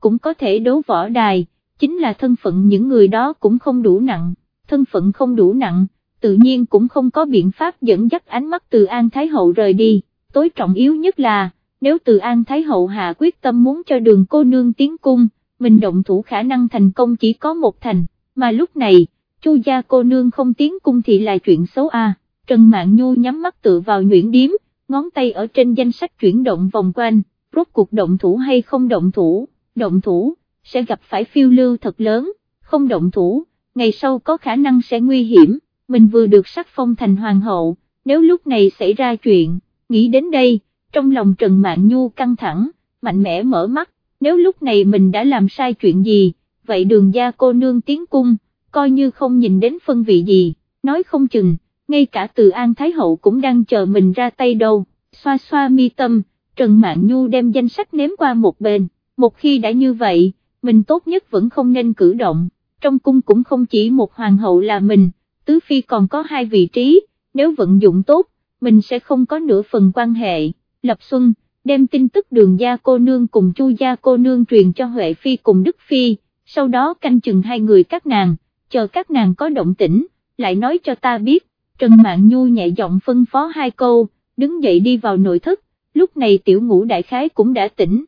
Speaker 1: cũng có thể đấu võ đài, chính là thân phận những người đó cũng không đủ nặng, thân phận không đủ nặng, tự nhiên cũng không có biện pháp dẫn dắt ánh mắt từ An Thái Hậu rời đi, tối trọng yếu nhất là, nếu từ An Thái Hậu hạ quyết tâm muốn cho đường cô nương tiến cung, mình động thủ khả năng thành công chỉ có một thành, mà lúc này, chu gia cô nương không tiến cung thì là chuyện xấu a. Trần Mạn Nhu nhắm mắt tựa vào nhuyễn điếm, ngón tay ở trên danh sách chuyển động vòng quanh, rốt cuộc động thủ hay không động thủ, động thủ, sẽ gặp phải phiêu lưu thật lớn, không động thủ, ngày sau có khả năng sẽ nguy hiểm, mình vừa được sắc phong thành hoàng hậu, nếu lúc này xảy ra chuyện, nghĩ đến đây, trong lòng Trần Mạn Nhu căng thẳng, mạnh mẽ mở mắt, nếu lúc này mình đã làm sai chuyện gì, vậy đường gia cô nương tiến cung, coi như không nhìn đến phân vị gì, nói không chừng, ngay cả từ An Thái Hậu cũng đang chờ mình ra tay đâu, xoa xoa mi tâm, Trần Mạn Nhu đem danh sách ném qua một bên, một khi đã như vậy, mình tốt nhất vẫn không nên cử động, trong cung cũng không chỉ một hoàng hậu là mình, tứ phi còn có hai vị trí, nếu vận dụng tốt, mình sẽ không có nửa phần quan hệ, Lập Xuân, đem tin tức đường gia cô nương cùng chu gia cô nương truyền cho Huệ Phi cùng Đức Phi, sau đó canh chừng hai người các nàng, chờ các nàng có động tĩnh, lại nói cho ta biết, Trần Mạn Nhu nhẹ giọng phân phó hai câu, đứng dậy đi vào nội thất, lúc này tiểu ngũ đại khái cũng đã tỉnh.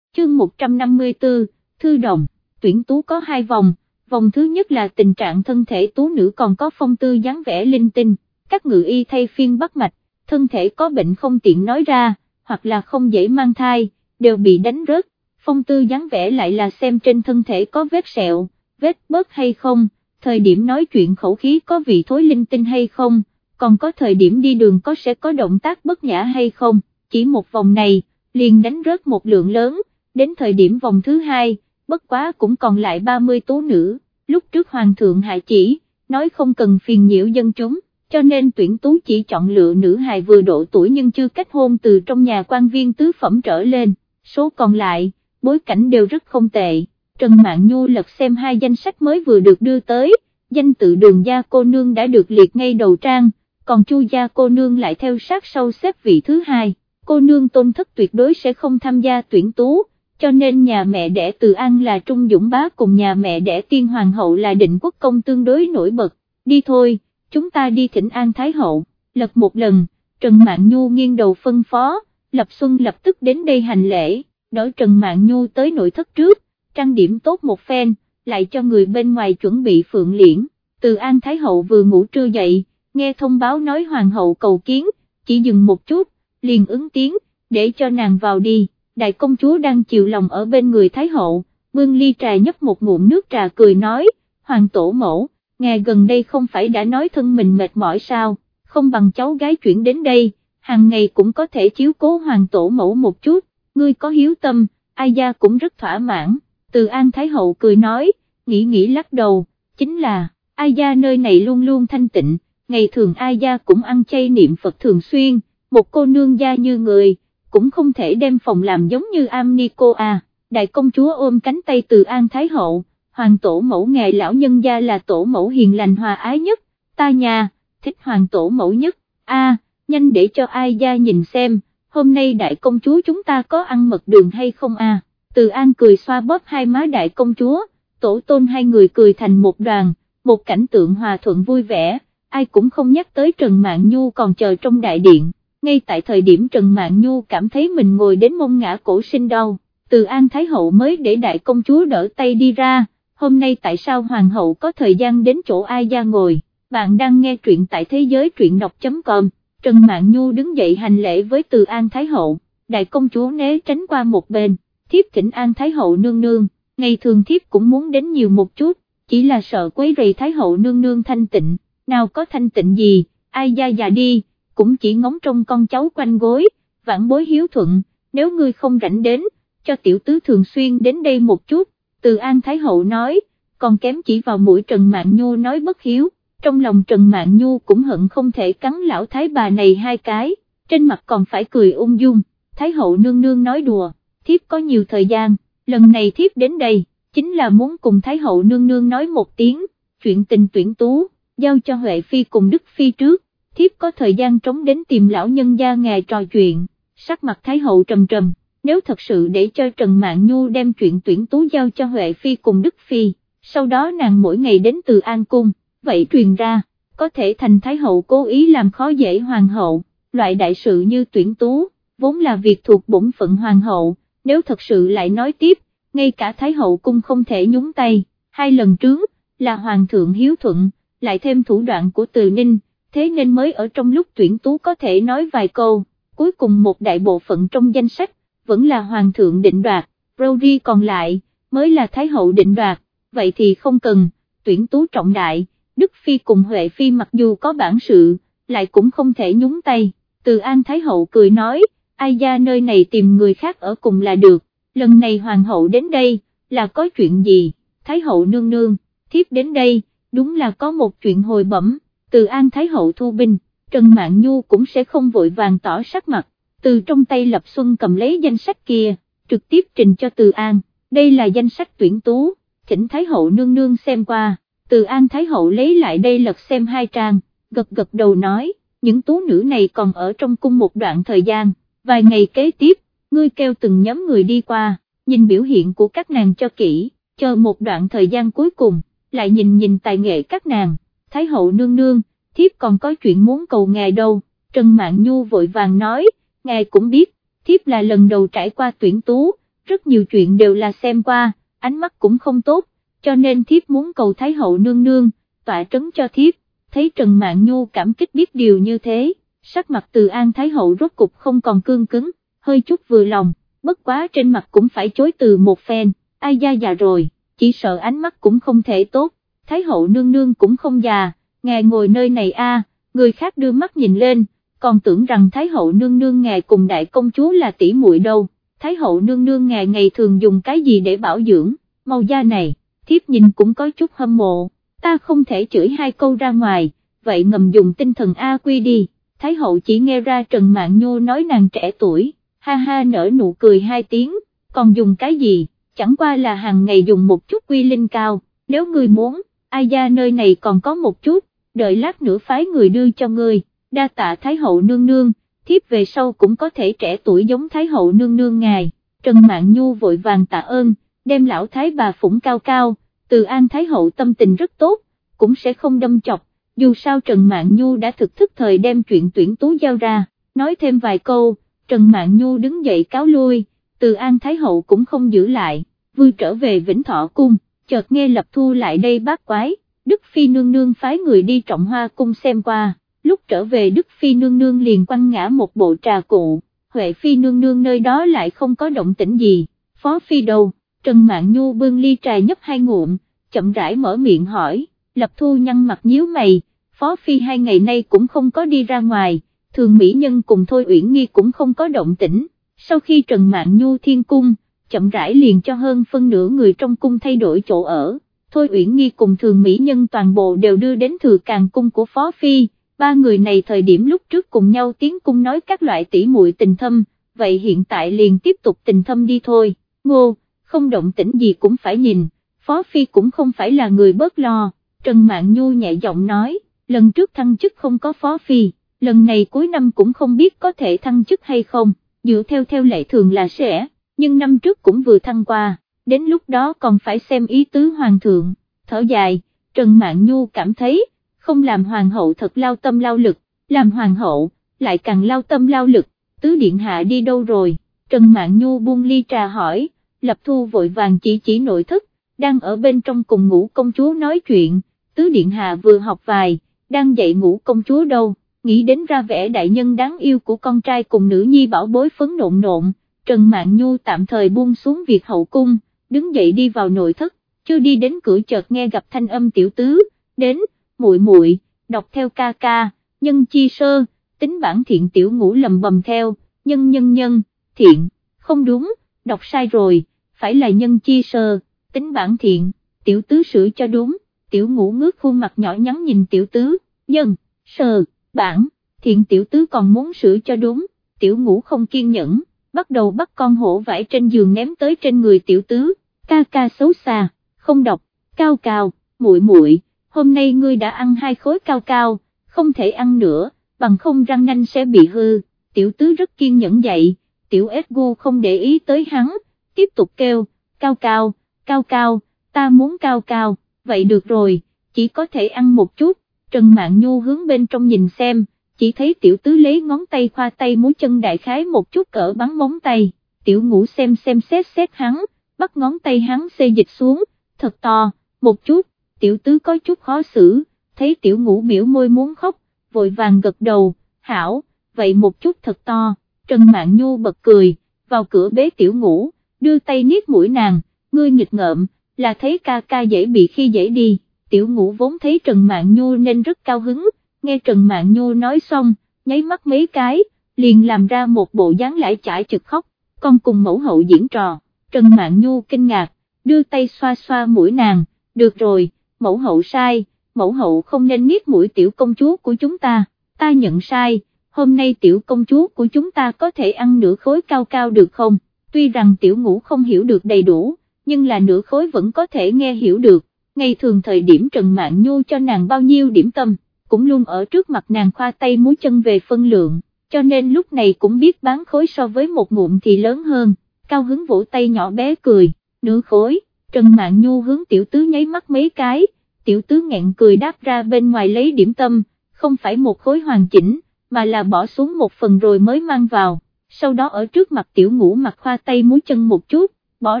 Speaker 1: Chương 154, Thư Đồng, tuyển tú có hai vòng, vòng thứ nhất là tình trạng thân thể tú nữ còn có phong tư dáng vẻ linh tinh, các ngự y thay phiên bắt mạch, thân thể có bệnh không tiện nói ra, hoặc là không dễ mang thai, đều bị đánh rớt, phong tư dáng vẻ lại là xem trên thân thể có vết sẹo, vết bớt hay không, thời điểm nói chuyện khẩu khí có vị thối linh tinh hay không, còn có thời điểm đi đường có sẽ có động tác bất nhã hay không, chỉ một vòng này, liền đánh rớt một lượng lớn, đến thời điểm vòng thứ hai, bất quá cũng còn lại 30 tố nữ, lúc trước Hoàng thượng hạ chỉ, nói không cần phiền nhiễu dân chúng, cho nên tuyển tú chỉ chọn lựa nữ hài vừa độ tuổi nhưng chưa kết hôn từ trong nhà quan viên tứ phẩm trở lên, số còn lại, bối cảnh đều rất không tệ. Trần Mạn Nhu lật xem hai danh sách mới vừa được đưa tới, danh tự đường gia cô nương đã được liệt ngay đầu trang, còn chu gia cô nương lại theo sát sau xếp vị thứ hai, cô nương tôn thất tuyệt đối sẽ không tham gia tuyển tú, cho nên nhà mẹ đẻ Từ An là Trung Dũng Bá cùng nhà mẹ đẻ Tiên Hoàng hậu là định quốc công tương đối nổi bật, đi thôi, chúng ta đi thỉnh An Thái hậu, lật một lần, Trần Mạn Nhu nghiêng đầu phân phó, Lập Xuân lập tức đến đây hành lễ, đỡ Trần Mạn Nhu tới nội thất trước, trang điểm tốt một phen, lại cho người bên ngoài chuẩn bị phượng liễn, từ An Thái Hậu vừa ngủ trưa dậy, nghe thông báo nói Hoàng hậu cầu kiến, chỉ dừng một chút, liền ứng tiếng, để cho nàng vào đi, đại công chúa đang chịu lòng ở bên người Thái Hậu, bưng ly trà nhấp một ngụm nước trà cười nói, Hoàng tổ mẫu, ngài gần đây không phải đã nói thân mình mệt mỏi sao, không bằng cháu gái chuyển đến đây, hàng ngày cũng có thể chiếu cố Hoàng tổ mẫu một chút, ngươi có hiếu tâm, ai gia cũng rất thỏa mãn. Từ An Thái Hậu cười nói, nghĩ nghĩ lắc đầu, chính là, ai gia nơi này luôn luôn thanh tịnh, ngày thường ai gia cũng ăn chay niệm Phật thường xuyên, một cô nương gia như người, cũng không thể đem phòng làm giống như am ni cô à, đại công chúa ôm cánh tay từ An Thái Hậu, hoàng tổ mẫu ngài lão nhân gia là tổ mẫu hiền lành hòa ái nhất, ta nhà, thích hoàng tổ mẫu nhất, a nhanh để cho ai gia nhìn xem, hôm nay đại công chúa chúng ta có ăn mật đường hay không à. Từ An cười xoa bóp hai má đại công chúa, tổ tôn hai người cười thành một đoàn, một cảnh tượng hòa thuận vui vẻ, ai cũng không nhắc tới Trần Mạn Nhu còn chờ trong đại điện, ngay tại thời điểm Trần Mạn Nhu cảm thấy mình ngồi đến mông ngã cổ sinh đau, từ An Thái Hậu mới để đại công chúa đỡ tay đi ra, hôm nay tại sao Hoàng hậu có thời gian đến chỗ ai ra ngồi, bạn đang nghe truyện tại thế giới truyện đọc.com, Trần Mạn Nhu đứng dậy hành lễ với từ An Thái Hậu, đại công chúa né tránh qua một bên thiếp thỉnh An Thái Hậu nương nương, ngày thường thiếp cũng muốn đến nhiều một chút, chỉ là sợ quấy rầy Thái Hậu nương nương thanh tịnh, nào có thanh tịnh gì, ai gia già đi, cũng chỉ ngóng trong con cháu quanh gối, vãn bối hiếu thuận, nếu ngươi không rảnh đến, cho tiểu tứ thường xuyên đến đây một chút, từ An Thái Hậu nói, còn kém chỉ vào mũi Trần Mạn Nhu nói bất hiếu, trong lòng Trần Mạn Nhu cũng hận không thể cắn lão thái bà này hai cái, trên mặt còn phải cười ung dung, Thái Hậu nương nương nói đùa thiếp có nhiều thời gian, lần này thiếp đến đây, chính là muốn cùng Thái hậu nương nương nói một tiếng, chuyện tình tuyển tú, giao cho Huệ Phi cùng Đức Phi trước, thiếp có thời gian trống đến tìm lão nhân gia ngài trò chuyện, sắc mặt Thái hậu trầm trầm, nếu thật sự để cho Trần Mạn Nhu đem chuyện tuyển tú giao cho Huệ Phi cùng Đức Phi, sau đó nàng mỗi ngày đến từ An Cung, vậy truyền ra, có thể thành Thái hậu cố ý làm khó dễ hoàng hậu, loại đại sự như tuyển tú, vốn là việc thuộc bổn phận hoàng hậu, nếu thật sự lại nói tiếp, ngay cả Thái hậu cung không thể nhúng tay, hai lần trước, là hoàng thượng hiếu thuận, lại thêm thủ đoạn của từ ninh, thế nên mới ở trong lúc tuyển tú có thể nói vài câu, cuối cùng một đại bộ phận trong danh sách, vẫn là hoàng thượng định đoạt, Brody còn lại, mới là Thái hậu định đoạt, vậy thì không cần, tuyển tú trọng đại, Đức Phi cùng Huệ Phi mặc dù có bản sự, lại cũng không thể nhúng tay, từ An Thái hậu cười nói, ai ra nơi này tìm người khác ở cùng là được, lần này hoàng hậu đến đây, là có chuyện gì, Thái hậu nương nương, thiếp đến đây, đúng là có một chuyện hồi bẩm, từ An Thái hậu thu binh, Trần Mạn Nhu cũng sẽ không vội vàng tỏ sắc mặt, từ trong tay Lập Xuân cầm lấy danh sách kia, trực tiếp trình cho Từ An, đây là danh sách tuyển tú, thỉnh Thái hậu nương nương xem qua, từ An Thái hậu lấy lại đây lật xem hai trang, gật gật đầu nói, những tú nữ này còn ở trong cung một đoạn thời gian, vài ngày kế tiếp, ngươi kêu từng nhóm người đi qua, nhìn biểu hiện của các nàng cho kỹ, chờ một đoạn thời gian cuối cùng, lại nhìn nhìn tài nghệ các nàng, Thái hậu nương nương, thiếp còn có chuyện muốn cầu ngài đâu, Trần Mạn Nhu vội vàng nói, ngài cũng biết, thiếp là lần đầu trải qua tuyển tú, rất nhiều chuyện đều là xem qua, ánh mắt cũng không tốt, cho nên thiếp muốn cầu Thái hậu nương nương, tọa trấn cho thiếp, thấy Trần Mạn Nhu cảm kích biết điều như thế, sắc mặt từ An Thái hậu rốt cục không còn cương cứng, hơi chút vừa lòng, bất quá trên mặt cũng phải chối từ một phen, ai da già rồi, chỉ sợ ánh mắt cũng không thể tốt, Thái hậu nương nương cũng không già, ngài ngồi nơi này a, người khác đưa mắt nhìn lên, còn tưởng rằng Thái hậu nương nương ngài cùng đại công chúa là tỷ muội đâu, Thái hậu nương nương ngài ngày thường dùng cái gì để bảo dưỡng, màu da này, thiếp nhìn cũng có chút hâm mộ, ta không thể chửi hai câu ra ngoài, vậy ngầm dùng tinh thần A quy đi, Thái hậu chỉ nghe ra Trần Mạn Nhô nói nàng trẻ tuổi, ha ha nở nụ cười hai tiếng, còn dùng cái gì, chẳng qua là hàng ngày dùng một chút quy linh cao, nếu người muốn, ai ra nơi này còn có một chút, đợi lát nữa phái người đưa cho ngươi, đa tạ Thái hậu nương nương, thiếp về sau cũng có thể trẻ tuổi giống Thái hậu nương nương ngài, Trần Mạn Nhu vội vàng tạ ơn, đem lão Thái bà phủng cao cao, từ An Thái hậu tâm tình rất tốt, cũng sẽ không đâm chọc, dù sao Trần mạng Nhu đã thực thức thời đem chuyện tuyển tú giao ra, nói thêm vài câu, Trần mạng Nhu đứng dậy cáo lui, từ An Thái hậu cũng không giữ lại, vui trở về Vĩnh Thọ Cung chợt nghe Lập Thu lại đây bác quái, Đức Phi nương nương phái người đi trọng hoa cung xem qua, lúc trở về Đức Phi nương nương liền quăng ngã một bộ trà cụ, Huệ Phi nương nương nơi đó lại không có động tĩnh gì, Phó Phi đâu, Trần Mạn Nhu bưng ly trà nhấp hai ngụm, chậm rãi mở miệng hỏi, Lập Thu nhăn mặt nhíu mày, Phó Phi hai ngày nay cũng không có đi ra ngoài, thường Mỹ Nhân cùng Thôi Uyển Nghi cũng không có động tĩnh, sau khi Trần Mạn Nhu thiên cung, chậm rãi liền cho hơn phân nửa người trong cung thay đổi chỗ ở, Thôi Uyển Nghi cùng thường mỹ nhân toàn bộ đều đưa đến thừa càng cung của Phó Phi, ba người này thời điểm lúc trước cùng nhau tiến cung nói các loại tỉ muội tình thâm, vậy hiện tại liền tiếp tục tình thâm đi thôi, ngô, không động tĩnh gì cũng phải nhìn, Phó Phi cũng không phải là người bớt lo, Trần Mạn Nhu nhẹ giọng nói, lần trước thăng chức không có Phó Phi, lần này cuối năm cũng không biết có thể thăng chức hay không, dựa theo theo lệ thường là sẽ nhưng năm trước cũng vừa thăng qua, đến lúc đó còn phải xem ý tứ hoàng thượng, thở dài, Trần Mạn Nhu cảm thấy, không làm hoàng hậu thật lao tâm lao lực, làm hoàng hậu, lại càng lao tâm lao lực, tứ điện hạ đi đâu rồi, Trần Mạn Nhu buông ly trà hỏi, lập thu vội vàng chỉ chỉ nội thất, đang ở bên trong cùng ngủ công chúa nói chuyện, tứ điện hạ vừa học vài, đang dạy ngủ công chúa đâu, nghĩ đến ra vẻ đại nhân đáng yêu của con trai cùng nữ nhi bảo bối phấn nộn nộn, Trần Mạn Nhu tạm thời buông xuống việc hậu cung, đứng dậy đi vào nội thất, chưa đi đến cửa chợt nghe gặp thanh âm tiểu tứ, đến, muội muội, đọc theo ca ca, nhân chi sơ, tính bản thiện tiểu ngũ lầm bầm theo, nhân nhân nhân, thiện, không đúng, đọc sai rồi, phải là nhân chi sơ, tính bản thiện, tiểu tứ sửa cho đúng, tiểu ngũ ngước khuôn mặt nhỏ nhắn nhìn tiểu tứ, nhân, sơ, bản, thiện tiểu tứ còn muốn sửa cho đúng, tiểu ngũ không kiên nhẫn bắt đầu bắt con hổ vải trên giường ném tới trên người tiểu tứ, ca ca xấu xa, không đọc, cao cao, muội muội, hôm nay ngươi đã ăn hai khối cao cao, không thể ăn nữa, bằng không răng nanh sẽ bị hư, tiểu tứ rất kiên nhẫn dậy, tiểu Edgu không để ý tới hắn, tiếp tục kêu, cao cao, cao cao, ta muốn cao cao, vậy được rồi, chỉ có thể ăn một chút, Trần Mạn Nhu hướng bên trong nhìn xem, chỉ thấy tiểu tứ lấy ngón tay khoa tay múi chân đại khái một chút cỡ bắn móng tay, tiểu ngũ xem xem xét xét hắn, bắt ngón tay hắn xê dịch xuống, thật to, một chút, tiểu tứ có chút khó xử, thấy tiểu ngũ biểu môi muốn khóc, vội vàng gật đầu, hảo, vậy một chút thật to, Trần Mạn Nhu bật cười, vào cửa bế tiểu ngũ, đưa tay niết mũi nàng, ngươi nghịch ngợm, là thấy ca ca dễ bị khi dễ đi, tiểu ngũ vốn thấy Trần Mạn Nhu nên rất cao hứng, nghe Trần Mạn Nhu nói xong, nháy mắt mấy cái, liền làm ra một bộ dáng lải chải chực khóc, con cùng mẫu hậu diễn trò, Trần Mạn Nhu kinh ngạc, đưa tay xoa xoa mũi nàng, được rồi, mẫu hậu sai, mẫu hậu không nên niết mũi tiểu công chúa của chúng ta, ta nhận sai, hôm nay tiểu công chúa của chúng ta có thể ăn nửa khối cao cao được không, tuy rằng tiểu ngũ không hiểu được đầy đủ, nhưng là nửa khối vẫn có thể nghe hiểu được, ngày thường thời điểm Trần mạng Nhu cho nàng bao nhiêu điểm tâm, cũng luôn ở trước mặt nàng khoa tay múi chân về phân lượng, cho nên lúc này cũng biết bán khối so với một ngụm thì lớn hơn, cao hứng vỗ tay nhỏ bé cười, nửa khối, Trần mạng Nhu hướng tiểu tứ nháy mắt mấy cái, tiểu tứ nghẹn cười đáp ra bên ngoài lấy điểm tâm, không phải một khối hoàn chỉnh, mà là bỏ xuống một phần rồi mới mang vào, sau đó ở trước mặt tiểu ngũ mặt khoa tay múi chân một chút, bỏ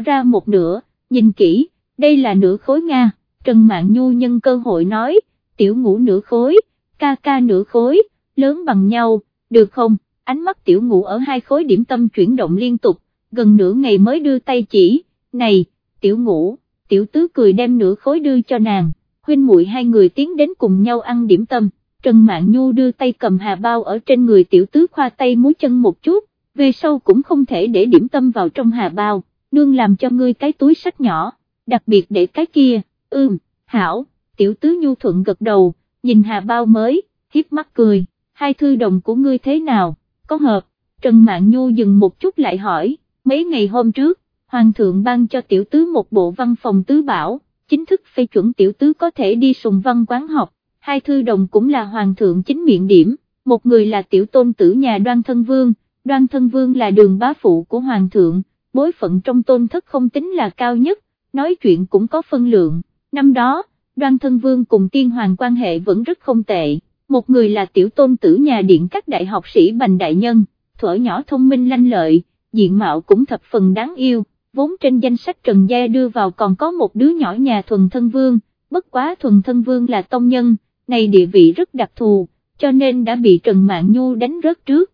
Speaker 1: ra một nửa, nhìn kỹ, đây là nửa khối Nga, Trần Mạn Nhu nhân cơ hội nói, tiểu ngũ nửa khối, ca ca nửa khối, lớn bằng nhau, được không, ánh mắt tiểu ngũ ở hai khối điểm tâm chuyển động liên tục, gần nửa ngày mới đưa tay chỉ, này, tiểu ngũ, tiểu tứ cười đem nửa khối đưa cho nàng, huynh muội hai người tiến đến cùng nhau ăn điểm tâm, Trần Mạn Nhu đưa tay cầm hà bao ở trên người tiểu tứ khoa tay múi chân một chút, về sau cũng không thể để điểm tâm vào trong hà bao, nương làm cho ngươi cái túi sách nhỏ, đặc biệt để cái kia, ưm, hảo, tiểu tứ nhu thuận gật đầu, nhìn hà bao mới, hiếp mắt cười, hai thư đồng của ngươi thế nào, có hợp, Trần Mạn Nhu dừng một chút lại hỏi, mấy ngày hôm trước, Hoàng thượng ban cho tiểu tứ một bộ văn phòng tứ bảo, chính thức phê chuẩn tiểu tứ có thể đi sùng văn quán học, hai thư đồng cũng là Hoàng thượng chính miệng điểm, một người là tiểu tôn tử nhà đoan thân vương, đoan thân vương là đường bá phụ của Hoàng thượng, bối phận trong tôn thất không tính là cao nhất, nói chuyện cũng có phân lượng, năm đó, đoan thân vương cùng tiên hoàng quan hệ vẫn rất không tệ, một người là tiểu tôn tử nhà điện các đại học sĩ bành đại nhân, thuở nhỏ thông minh lanh lợi, diện mạo cũng thập phần đáng yêu, vốn trên danh sách Trần Gia đưa vào còn có một đứa nhỏ nhà thuần thân vương, bất quá thuần thân vương là tông nhân, này địa vị rất đặc thù, cho nên đã bị Trần Mạn Nhu đánh rớt trước.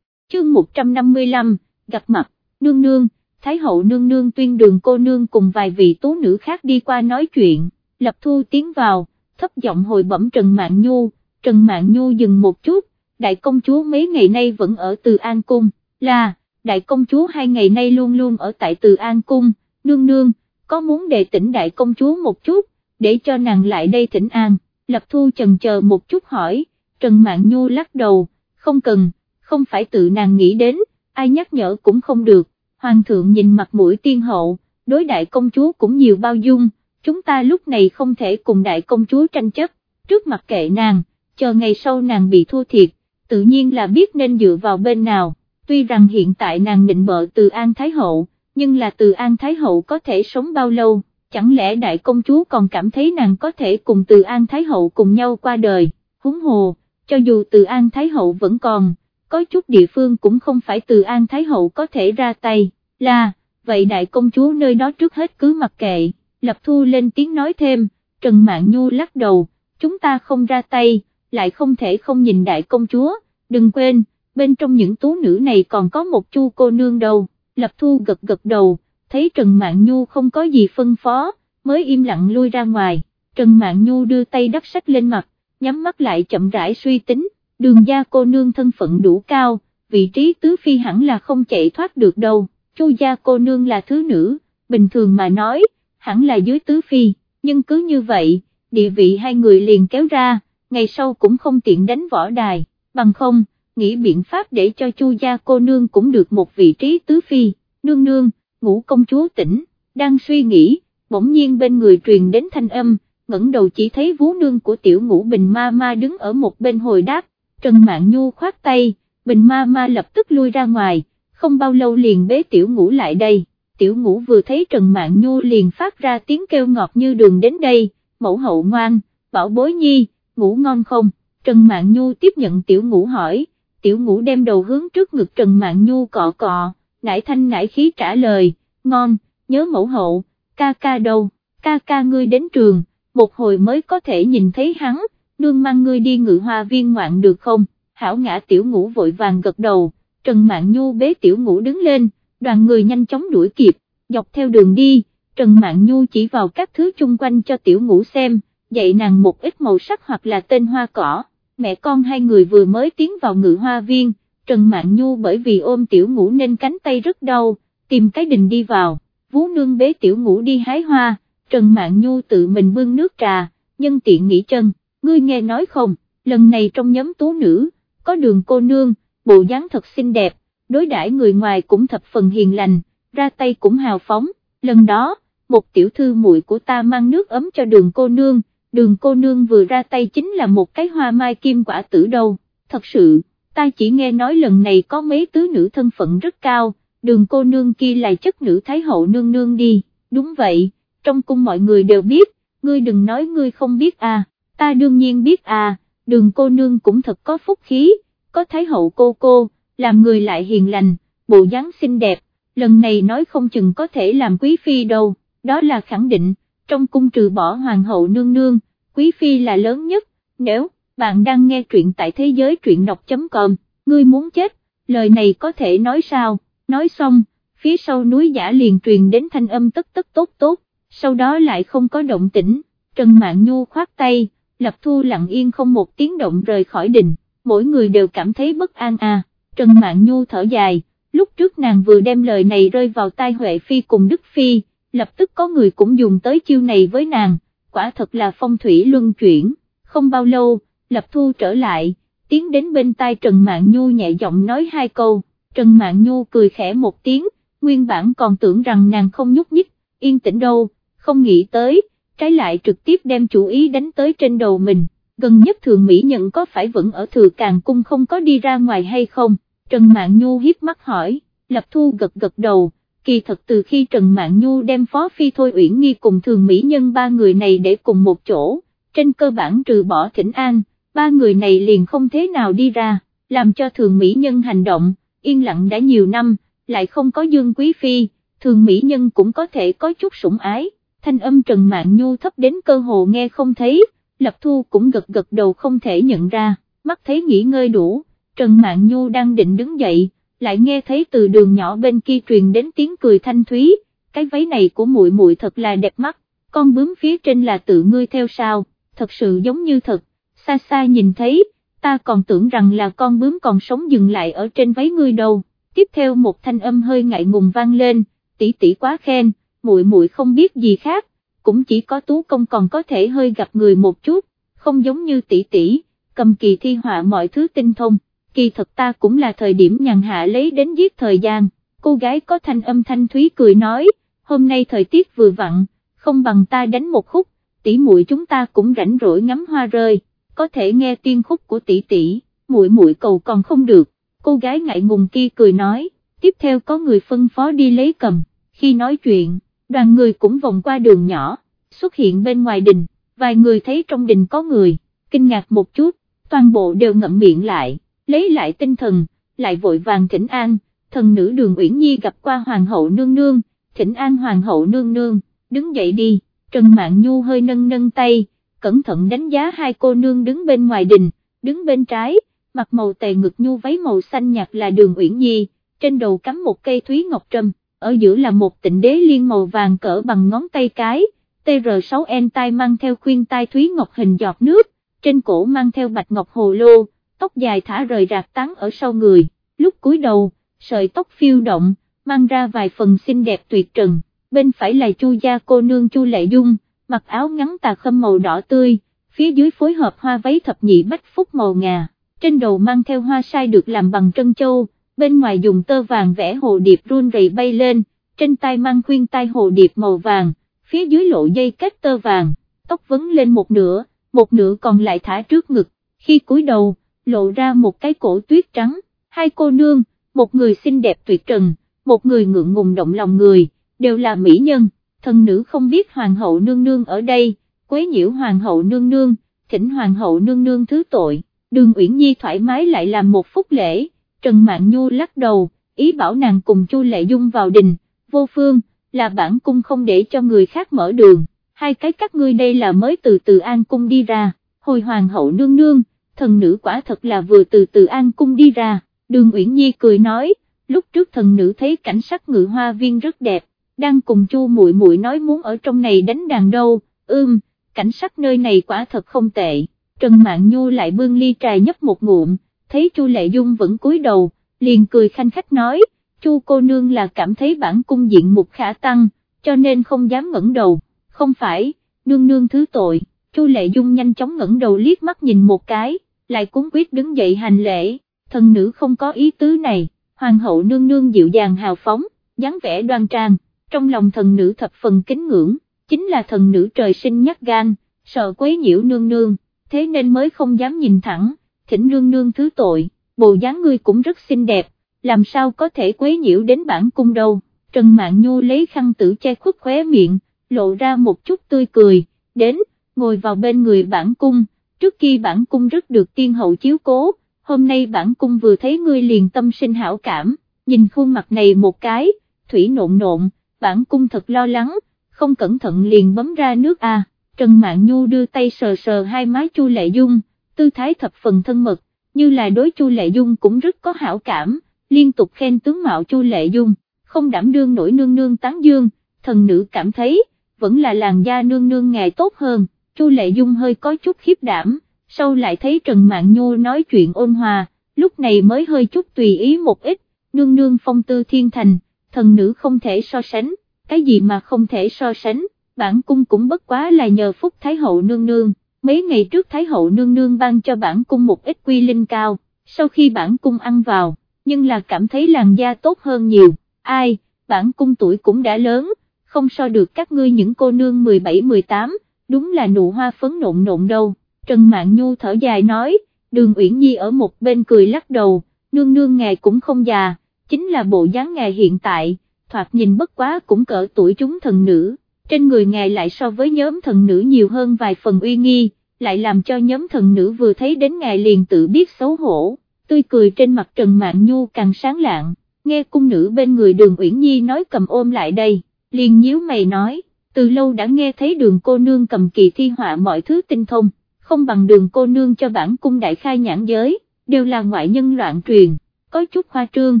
Speaker 1: Chương 155, gặp mặt, nương nương, Thái hậu nương nương tuyên đường cô nương cùng vài vị tú nữ khác đi qua nói chuyện, lập thu tiến vào, thấp giọng hồi bẩm Trần Mạn Nhu, Trần Mạn Nhu dừng một chút, đại công chúa mấy ngày nay vẫn ở Từ An Cung, là, đại công chúa hai ngày nay luôn luôn ở tại Từ An Cung, nương nương, có muốn đề tỉnh đại công chúa một chút, để cho nàng lại đây thỉnh an, lập thu chần chờ một chút hỏi, Trần Mạn Nhu lắc đầu, không cần, không phải tự nàng nghĩ đến, ai nhắc nhở cũng không được, hoàng thượng nhìn mặt mũi tiên hậu, đối đại công chúa cũng nhiều bao dung, chúng ta lúc này không thể cùng đại công chúa tranh chấp, trước mặt kệ nàng, chờ ngày sau nàng bị thua thiệt, tự nhiên là biết nên dựa vào bên nào, tuy rằng hiện tại nàng định bợ từ An Thái Hậu, nhưng là từ An Thái Hậu có thể sống bao lâu, chẳng lẽ đại công chúa còn cảm thấy nàng có thể cùng từ An Thái Hậu cùng nhau qua đời, húng hồ, cho dù từ An Thái Hậu vẫn còn, có chút địa phương cũng không phải từ An Thái Hậu có thể ra tay, là, vậy đại công chúa nơi đó trước hết cứ mặc kệ, lập thu lên tiếng nói thêm, Trần Mạn Nhu lắc đầu, chúng ta không ra tay, lại không thể không nhìn đại công chúa, đừng quên, bên trong những tú nữ này còn có một chu cô nương đâu, lập thu gật gật đầu, thấy Trần Mạn Nhu không có gì phân phó, mới im lặng lui ra ngoài, Trần Mạn Nhu đưa tay đắp sách lên mặt, nhắm mắt lại chậm rãi suy tính, đường gia cô nương thân phận đủ cao, vị trí tứ phi hẳn là không chạy thoát được đâu, chu gia cô nương là thứ nữ, bình thường mà nói, hẳn là dưới tứ phi, nhưng cứ như vậy, địa vị hai người liền kéo ra, ngày sau cũng không tiện đánh võ đài, bằng không, nghĩ biện pháp để cho chu gia cô nương cũng được một vị trí tứ phi, nương nương, ngũ công chúa tỉnh, đang suy nghĩ, bỗng nhiên bên người truyền đến thanh âm, ngẩng đầu chỉ thấy vú nương của tiểu ngũ bình ma ma đứng ở một bên hồi đáp, Trần Mạn Nhu khoát tay, bình ma ma lập tức lui ra ngoài, không bao lâu liền bế tiểu ngũ lại đây, tiểu ngũ vừa thấy Trần Mạn Nhu liền phát ra tiếng kêu ngọt như đường đến đây, mẫu hậu ngoan, bảo bối nhi, ngủ ngon không, Trần Mạn Nhu tiếp nhận tiểu ngũ hỏi, tiểu ngũ đem đầu hướng trước ngực Trần Mạn Nhu cọ cọ, nải thanh nải khí trả lời, ngon, nhớ mẫu hậu, ca ca đâu, ca ca ngươi đến trường, một hồi mới có thể nhìn thấy hắn, nương mang ngươi đi ngự hoa viên ngoạn được không, hảo ngã tiểu ngũ vội vàng gật đầu, Trần Mạn Nhu bế tiểu ngũ đứng lên, đoàn người nhanh chóng đuổi kịp, dọc theo đường đi, Trần Mạn Nhu chỉ vào các thứ chung quanh cho tiểu ngũ xem, dạy nàng một ít màu sắc hoặc là tên hoa cỏ, mẹ con hai người vừa mới tiến vào ngự hoa viên, Trần Mạn Nhu bởi vì ôm tiểu ngũ nên cánh tay rất đau, tìm cái đình đi vào, vú nương bế tiểu ngũ đi hái hoa, Trần Mạn Nhu tự mình bưng nước trà, nhân tiện nghỉ chân, ngươi nghe nói không, lần này trong nhóm tú nữ, có đường cô nương, bộ dáng thật xinh đẹp, đối đãi người ngoài cũng thập phần hiền lành, ra tay cũng hào phóng, lần đó, một tiểu thư muội của ta mang nước ấm cho đường cô nương, đường cô nương vừa ra tay chính là một cái hoa mai kim quả tử đâu, thật sự, ta chỉ nghe nói lần này có mấy tứ nữ thân phận rất cao, đường cô nương kia là chất nữ thái hậu nương nương đi, đúng vậy, trong cung mọi người đều biết, ngươi đừng nói ngươi không biết à, ta đương nhiên biết à, đường cô nương cũng thật có phúc khí, có thái hậu cô cô, làm người lại hiền lành, bộ dáng xinh đẹp, lần này nói không chừng có thể làm quý phi đâu, đó là khẳng định, trong cung trừ bỏ hoàng hậu nương nương, quý phi là lớn nhất, nếu, bạn đang nghe truyện tại thế giới truyện đọc.com, ngươi muốn chết, lời này có thể nói sao, nói xong, phía sau núi giả liền truyền đến thanh âm tất tất tốt tốt, sau đó lại không có động tĩnh, Trần Mạn Nhu khoát tay, Lập Thu lặng yên không một tiếng động rời khỏi đình, mỗi người đều cảm thấy bất an à, Trần Mạn Nhu thở dài, lúc trước nàng vừa đem lời này rơi vào tai Huệ Phi cùng Đức Phi, lập tức có người cũng dùng tới chiêu này với nàng, quả thật là phong thủy luân chuyển, không bao lâu, Lập Thu trở lại, tiến đến bên tai Trần Mạn Nhu nhẹ giọng nói hai câu, Trần Mạn Nhu cười khẽ một tiếng, nguyên bản còn tưởng rằng nàng không nhúc nhích, yên tĩnh đâu, không nghĩ tới, trái lại trực tiếp đem chủ ý đánh tới trên đầu mình, gần nhất thường Mỹ nhận có phải vẫn ở thừa càng cung không có đi ra ngoài hay không, Trần Mạn Nhu hiếp mắt hỏi, Lập Thu gật gật đầu, kỳ thật từ khi Trần Mạn Nhu đem Phó Phi Thôi Uyển Nghi cùng thường Mỹ nhân ba người này để cùng một chỗ, trên cơ bản trừ bỏ thỉnh an, ba người này liền không thế nào đi ra, làm cho thường Mỹ nhân hành động, yên lặng đã nhiều năm, lại không có Dương Quý Phi, thường Mỹ nhân cũng có thể có chút sủng ái thanh âm Trần Mạn Nhu thấp đến cơ hồ nghe không thấy, Lập Thu cũng gật gật đầu không thể nhận ra, mắt thấy nghỉ ngơi đủ, Trần Mạn Nhu đang định đứng dậy, lại nghe thấy từ đường nhỏ bên kia truyền đến tiếng cười thanh thúy, cái váy này của muội muội thật là đẹp mắt, con bướm phía trên là tự ngươi theo sao, thật sự giống như thật, xa xa nhìn thấy, ta còn tưởng rằng là con bướm còn sống dừng lại ở trên váy ngươi đâu, tiếp theo một thanh âm hơi ngại ngùng vang lên, tỷ tỷ quá khen, muội muội không biết gì khác, cũng chỉ có tú công còn có thể hơi gặp người một chút, không giống như tỷ tỷ, cầm kỳ thi họa mọi thứ tinh thông, kỳ thật ta cũng là thời điểm nhàn hạ lấy đến giết thời gian, cô gái có thanh âm thanh thúy cười nói, hôm nay thời tiết vừa vặn, không bằng ta đánh một khúc, tỷ muội chúng ta cũng rảnh rỗi ngắm hoa rơi, có thể nghe tiên khúc của tỷ tỷ, muội muội cầu còn không được, cô gái ngại ngùng kia cười nói, tiếp theo có người phân phó đi lấy cầm, khi nói chuyện đoàn người cũng vòng qua đường nhỏ, xuất hiện bên ngoài đình, vài người thấy trong đình có người, kinh ngạc một chút, toàn bộ đều ngậm miệng lại, lấy lại tinh thần, lại vội vàng thỉnh an, thần nữ đường Uyển Nhi gặp qua hoàng hậu nương nương, thỉnh an hoàng hậu nương nương, đứng dậy đi, Trần mạng Nhu hơi nâng nâng tay, cẩn thận đánh giá hai cô nương đứng bên ngoài đình, đứng bên trái, mặc màu tề ngực nhu váy màu xanh nhạt là đường Uyển Nhi, trên đầu cắm một cây thúy ngọc trâm, ở giữa là một tịnh đế liên màu vàng cỡ bằng ngón tay cái, TR6N tai mang theo khuyên tai thúy ngọc hình giọt nước, trên cổ mang theo bạch ngọc hồ lô, tóc dài thả rời rạc tán ở sau người, lúc cúi đầu, sợi tóc phiêu động, mang ra vài phần xinh đẹp tuyệt trần, bên phải là chu gia cô nương chu lệ dung, mặc áo ngắn tà khâm màu đỏ tươi, phía dưới phối hợp hoa váy thập nhị bách phúc màu ngà, trên đầu mang theo hoa sai được làm bằng trân châu, bên ngoài dùng tơ vàng vẽ hồ điệp run rẩy bay lên, trên tay mang khuyên tai hồ điệp màu vàng, phía dưới lộ dây kết tơ vàng, tóc vấn lên một nửa, một nửa còn lại thả trước ngực, khi cúi đầu, lộ ra một cái cổ tuyết trắng, hai cô nương, một người xinh đẹp tuyệt trần, một người ngượng ngùng động lòng người, đều là mỹ nhân, thần nữ không biết hoàng hậu nương nương ở đây, quấy nhiễu hoàng hậu nương nương, thỉnh hoàng hậu nương nương thứ tội, đường Uyển Nhi thoải mái lại làm một phút lễ, Trần Mạn Nhu lắc đầu, ý bảo nàng cùng Chu Lệ Dung vào đình, vô phương, là bản cung không để cho người khác mở đường, hai cái các ngươi đây là mới từ từ an cung đi ra, hồi hoàng hậu nương nương, thần nữ quả thật là vừa từ từ an cung đi ra, đường Uyển Nhi cười nói, lúc trước thần nữ thấy cảnh sắc ngự hoa viên rất đẹp, đang cùng chu muội muội nói muốn ở trong này đánh đàn đâu, ưm, cảnh sắc nơi này quả thật không tệ, Trần Mạn Nhu lại bưng ly trà nhấp một ngụm, thấy chu Lệ Dung vẫn cúi đầu, liền cười khanh khách nói, chu cô nương là cảm thấy bản cung diện mục khả tăng, cho nên không dám ngẩng đầu, không phải, nương nương thứ tội, chu Lệ Dung nhanh chóng ngẩng đầu liếc mắt nhìn một cái, lại cuốn quyết đứng dậy hành lễ, thần nữ không có ý tứ này, hoàng hậu nương nương dịu dàng hào phóng, dáng vẻ đoan trang, trong lòng thần nữ thập phần kính ngưỡng, chính là thần nữ trời sinh nhắc gan, sợ quấy nhiễu nương nương, thế nên mới không dám nhìn thẳng, thỉnh nương nương thứ tội, bộ dáng ngươi cũng rất xinh đẹp, làm sao có thể quấy nhiễu đến bản cung đâu, Trần mạng Nhu lấy khăn tử che khuất khóe miệng, lộ ra một chút tươi cười, đến, ngồi vào bên người bản cung, trước khi bản cung rất được tiên hậu chiếu cố, hôm nay bản cung vừa thấy ngươi liền tâm sinh hảo cảm, nhìn khuôn mặt này một cái, thủy nộn nộn, bản cung thật lo lắng, không cẩn thận liền bấm ra nước a. Trần Mạn Nhu đưa tay sờ sờ hai má Chu Lệ Dung, tư thái thập phần thân mật, như là đối Chu Lệ Dung cũng rất có hảo cảm, liên tục khen tướng mạo Chu Lệ Dung, không đảm đương nổi nương nương tán dương, thần nữ cảm thấy, vẫn là làn da nương nương ngài tốt hơn, Chu Lệ Dung hơi có chút khiếp đảm, sau lại thấy Trần Mạn Nhu nói chuyện ôn hòa, lúc này mới hơi chút tùy ý một ít, nương nương phong tư thiên thành, thần nữ không thể so sánh, cái gì mà không thể so sánh, bản cung cũng bất quá là nhờ phúc Thái hậu nương nương, mấy ngày trước Thái hậu nương nương ban cho bản cung một ít quy linh cao, sau khi bản cung ăn vào, nhưng là cảm thấy làn da tốt hơn nhiều, ai, bản cung tuổi cũng đã lớn, không so được các ngươi những cô nương 17-18, đúng là nụ hoa phấn nộn nộn đâu, Trần Mạn Nhu thở dài nói, đường Uyển Nhi ở một bên cười lắc đầu, nương nương ngài cũng không già, chính là bộ dáng ngài hiện tại, thoạt nhìn bất quá cũng cỡ tuổi chúng thần nữ, trên người ngài lại so với nhóm thần nữ nhiều hơn vài phần uy nghi, lại làm cho nhóm thần nữ vừa thấy đến ngài liền tự biết xấu hổ, tươi cười trên mặt Trần Mạn Nhu càng sáng lạng, nghe cung nữ bên người đường Uyển Nhi nói cầm ôm lại đây, liền nhíu mày nói, từ lâu đã nghe thấy đường cô nương cầm kỳ thi họa mọi thứ tinh thông, không bằng đường cô nương cho bản cung đại khai nhãn giới, đều là ngoại nhân loạn truyền, có chút khoa trương,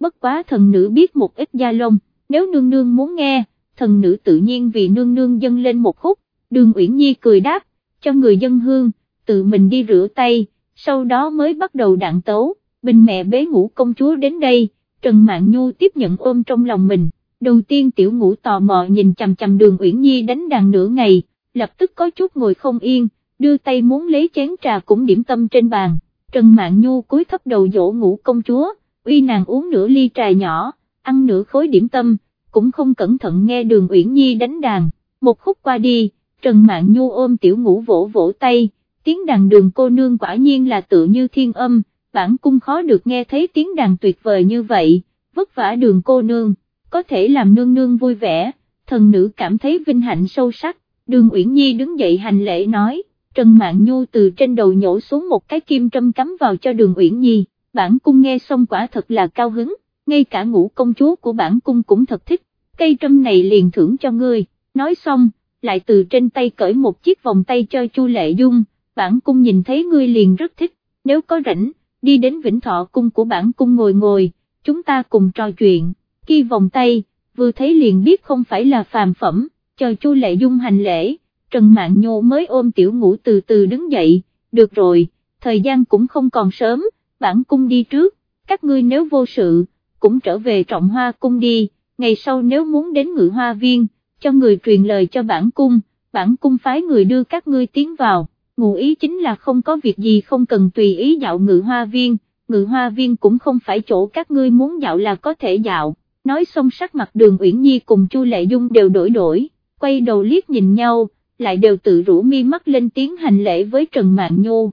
Speaker 1: bất quá thần nữ biết một ít gia lông, nếu nương nương muốn nghe, thần nữ tự nhiên vì nương nương dâng lên một khúc, đường Uyển Nhi cười đáp, cho người dân hương, tự mình đi rửa tay, sau đó mới bắt đầu đạn tấu, bình mẹ bế ngủ công chúa đến đây, Trần Mạn Nhu tiếp nhận ôm trong lòng mình, đầu tiên tiểu ngũ tò mò nhìn chằm chằm đường Uyển Nhi đánh đàn nửa ngày, lập tức có chút ngồi không yên, đưa tay muốn lấy chén trà cũng điểm tâm trên bàn, Trần Mạn Nhu cúi thấp đầu dỗ ngủ công chúa, uy nàng uống nửa ly trà nhỏ, ăn nửa khối điểm tâm, cũng không cẩn thận nghe đường Uyển Nhi đánh đàn, một khúc qua đi, Trần Mạn Nhu ôm tiểu ngũ vỗ vỗ tay, tiếng đàn đường cô nương quả nhiên là tự như thiên âm, bản cung khó được nghe thấy tiếng đàn tuyệt vời như vậy, vất vả đường cô nương, có thể làm nương nương vui vẻ, thần nữ cảm thấy vinh hạnh sâu sắc, đường Uyển Nhi đứng dậy hành lễ nói, Trần Mạn Nhu từ trên đầu nhổ xuống một cái kim trâm cắm vào cho đường Uyển Nhi, bản cung nghe xong quả thật là cao hứng, ngay cả ngũ công chúa của bản cung cũng thật thích, cây trâm này liền thưởng cho ngươi, nói xong, lại từ trên tay cởi một chiếc vòng tay cho Chu Lệ Dung, bản cung nhìn thấy ngươi liền rất thích, nếu có rảnh, đi đến Vĩnh Thọ cung của bản cung ngồi ngồi, chúng ta cùng trò chuyện, khi vòng tay, vừa thấy liền biết không phải là phàm phẩm, chờ Chu Lệ Dung hành lễ, Trần Mạn Nhô mới ôm tiểu ngũ từ từ đứng dậy, được rồi, thời gian cũng không còn sớm, bản cung đi trước, các ngươi nếu vô sự, cũng trở về trọng hoa cung đi, ngày sau nếu muốn đến ngự hoa viên, cho người truyền lời cho bản cung, bản cung phái người đưa các ngươi tiến vào, ngụ ý chính là không có việc gì không cần tùy ý dạo ngự hoa viên, ngự hoa viên cũng không phải chỗ các ngươi muốn dạo là có thể dạo, nói xong sắc mặt đường Uyển Nhi cùng Chu Lệ Dung đều đổi đổi, quay đầu liếc nhìn nhau, lại đều tự rủ mi mắt lên tiếng hành lễ với Trần Mạn nhu.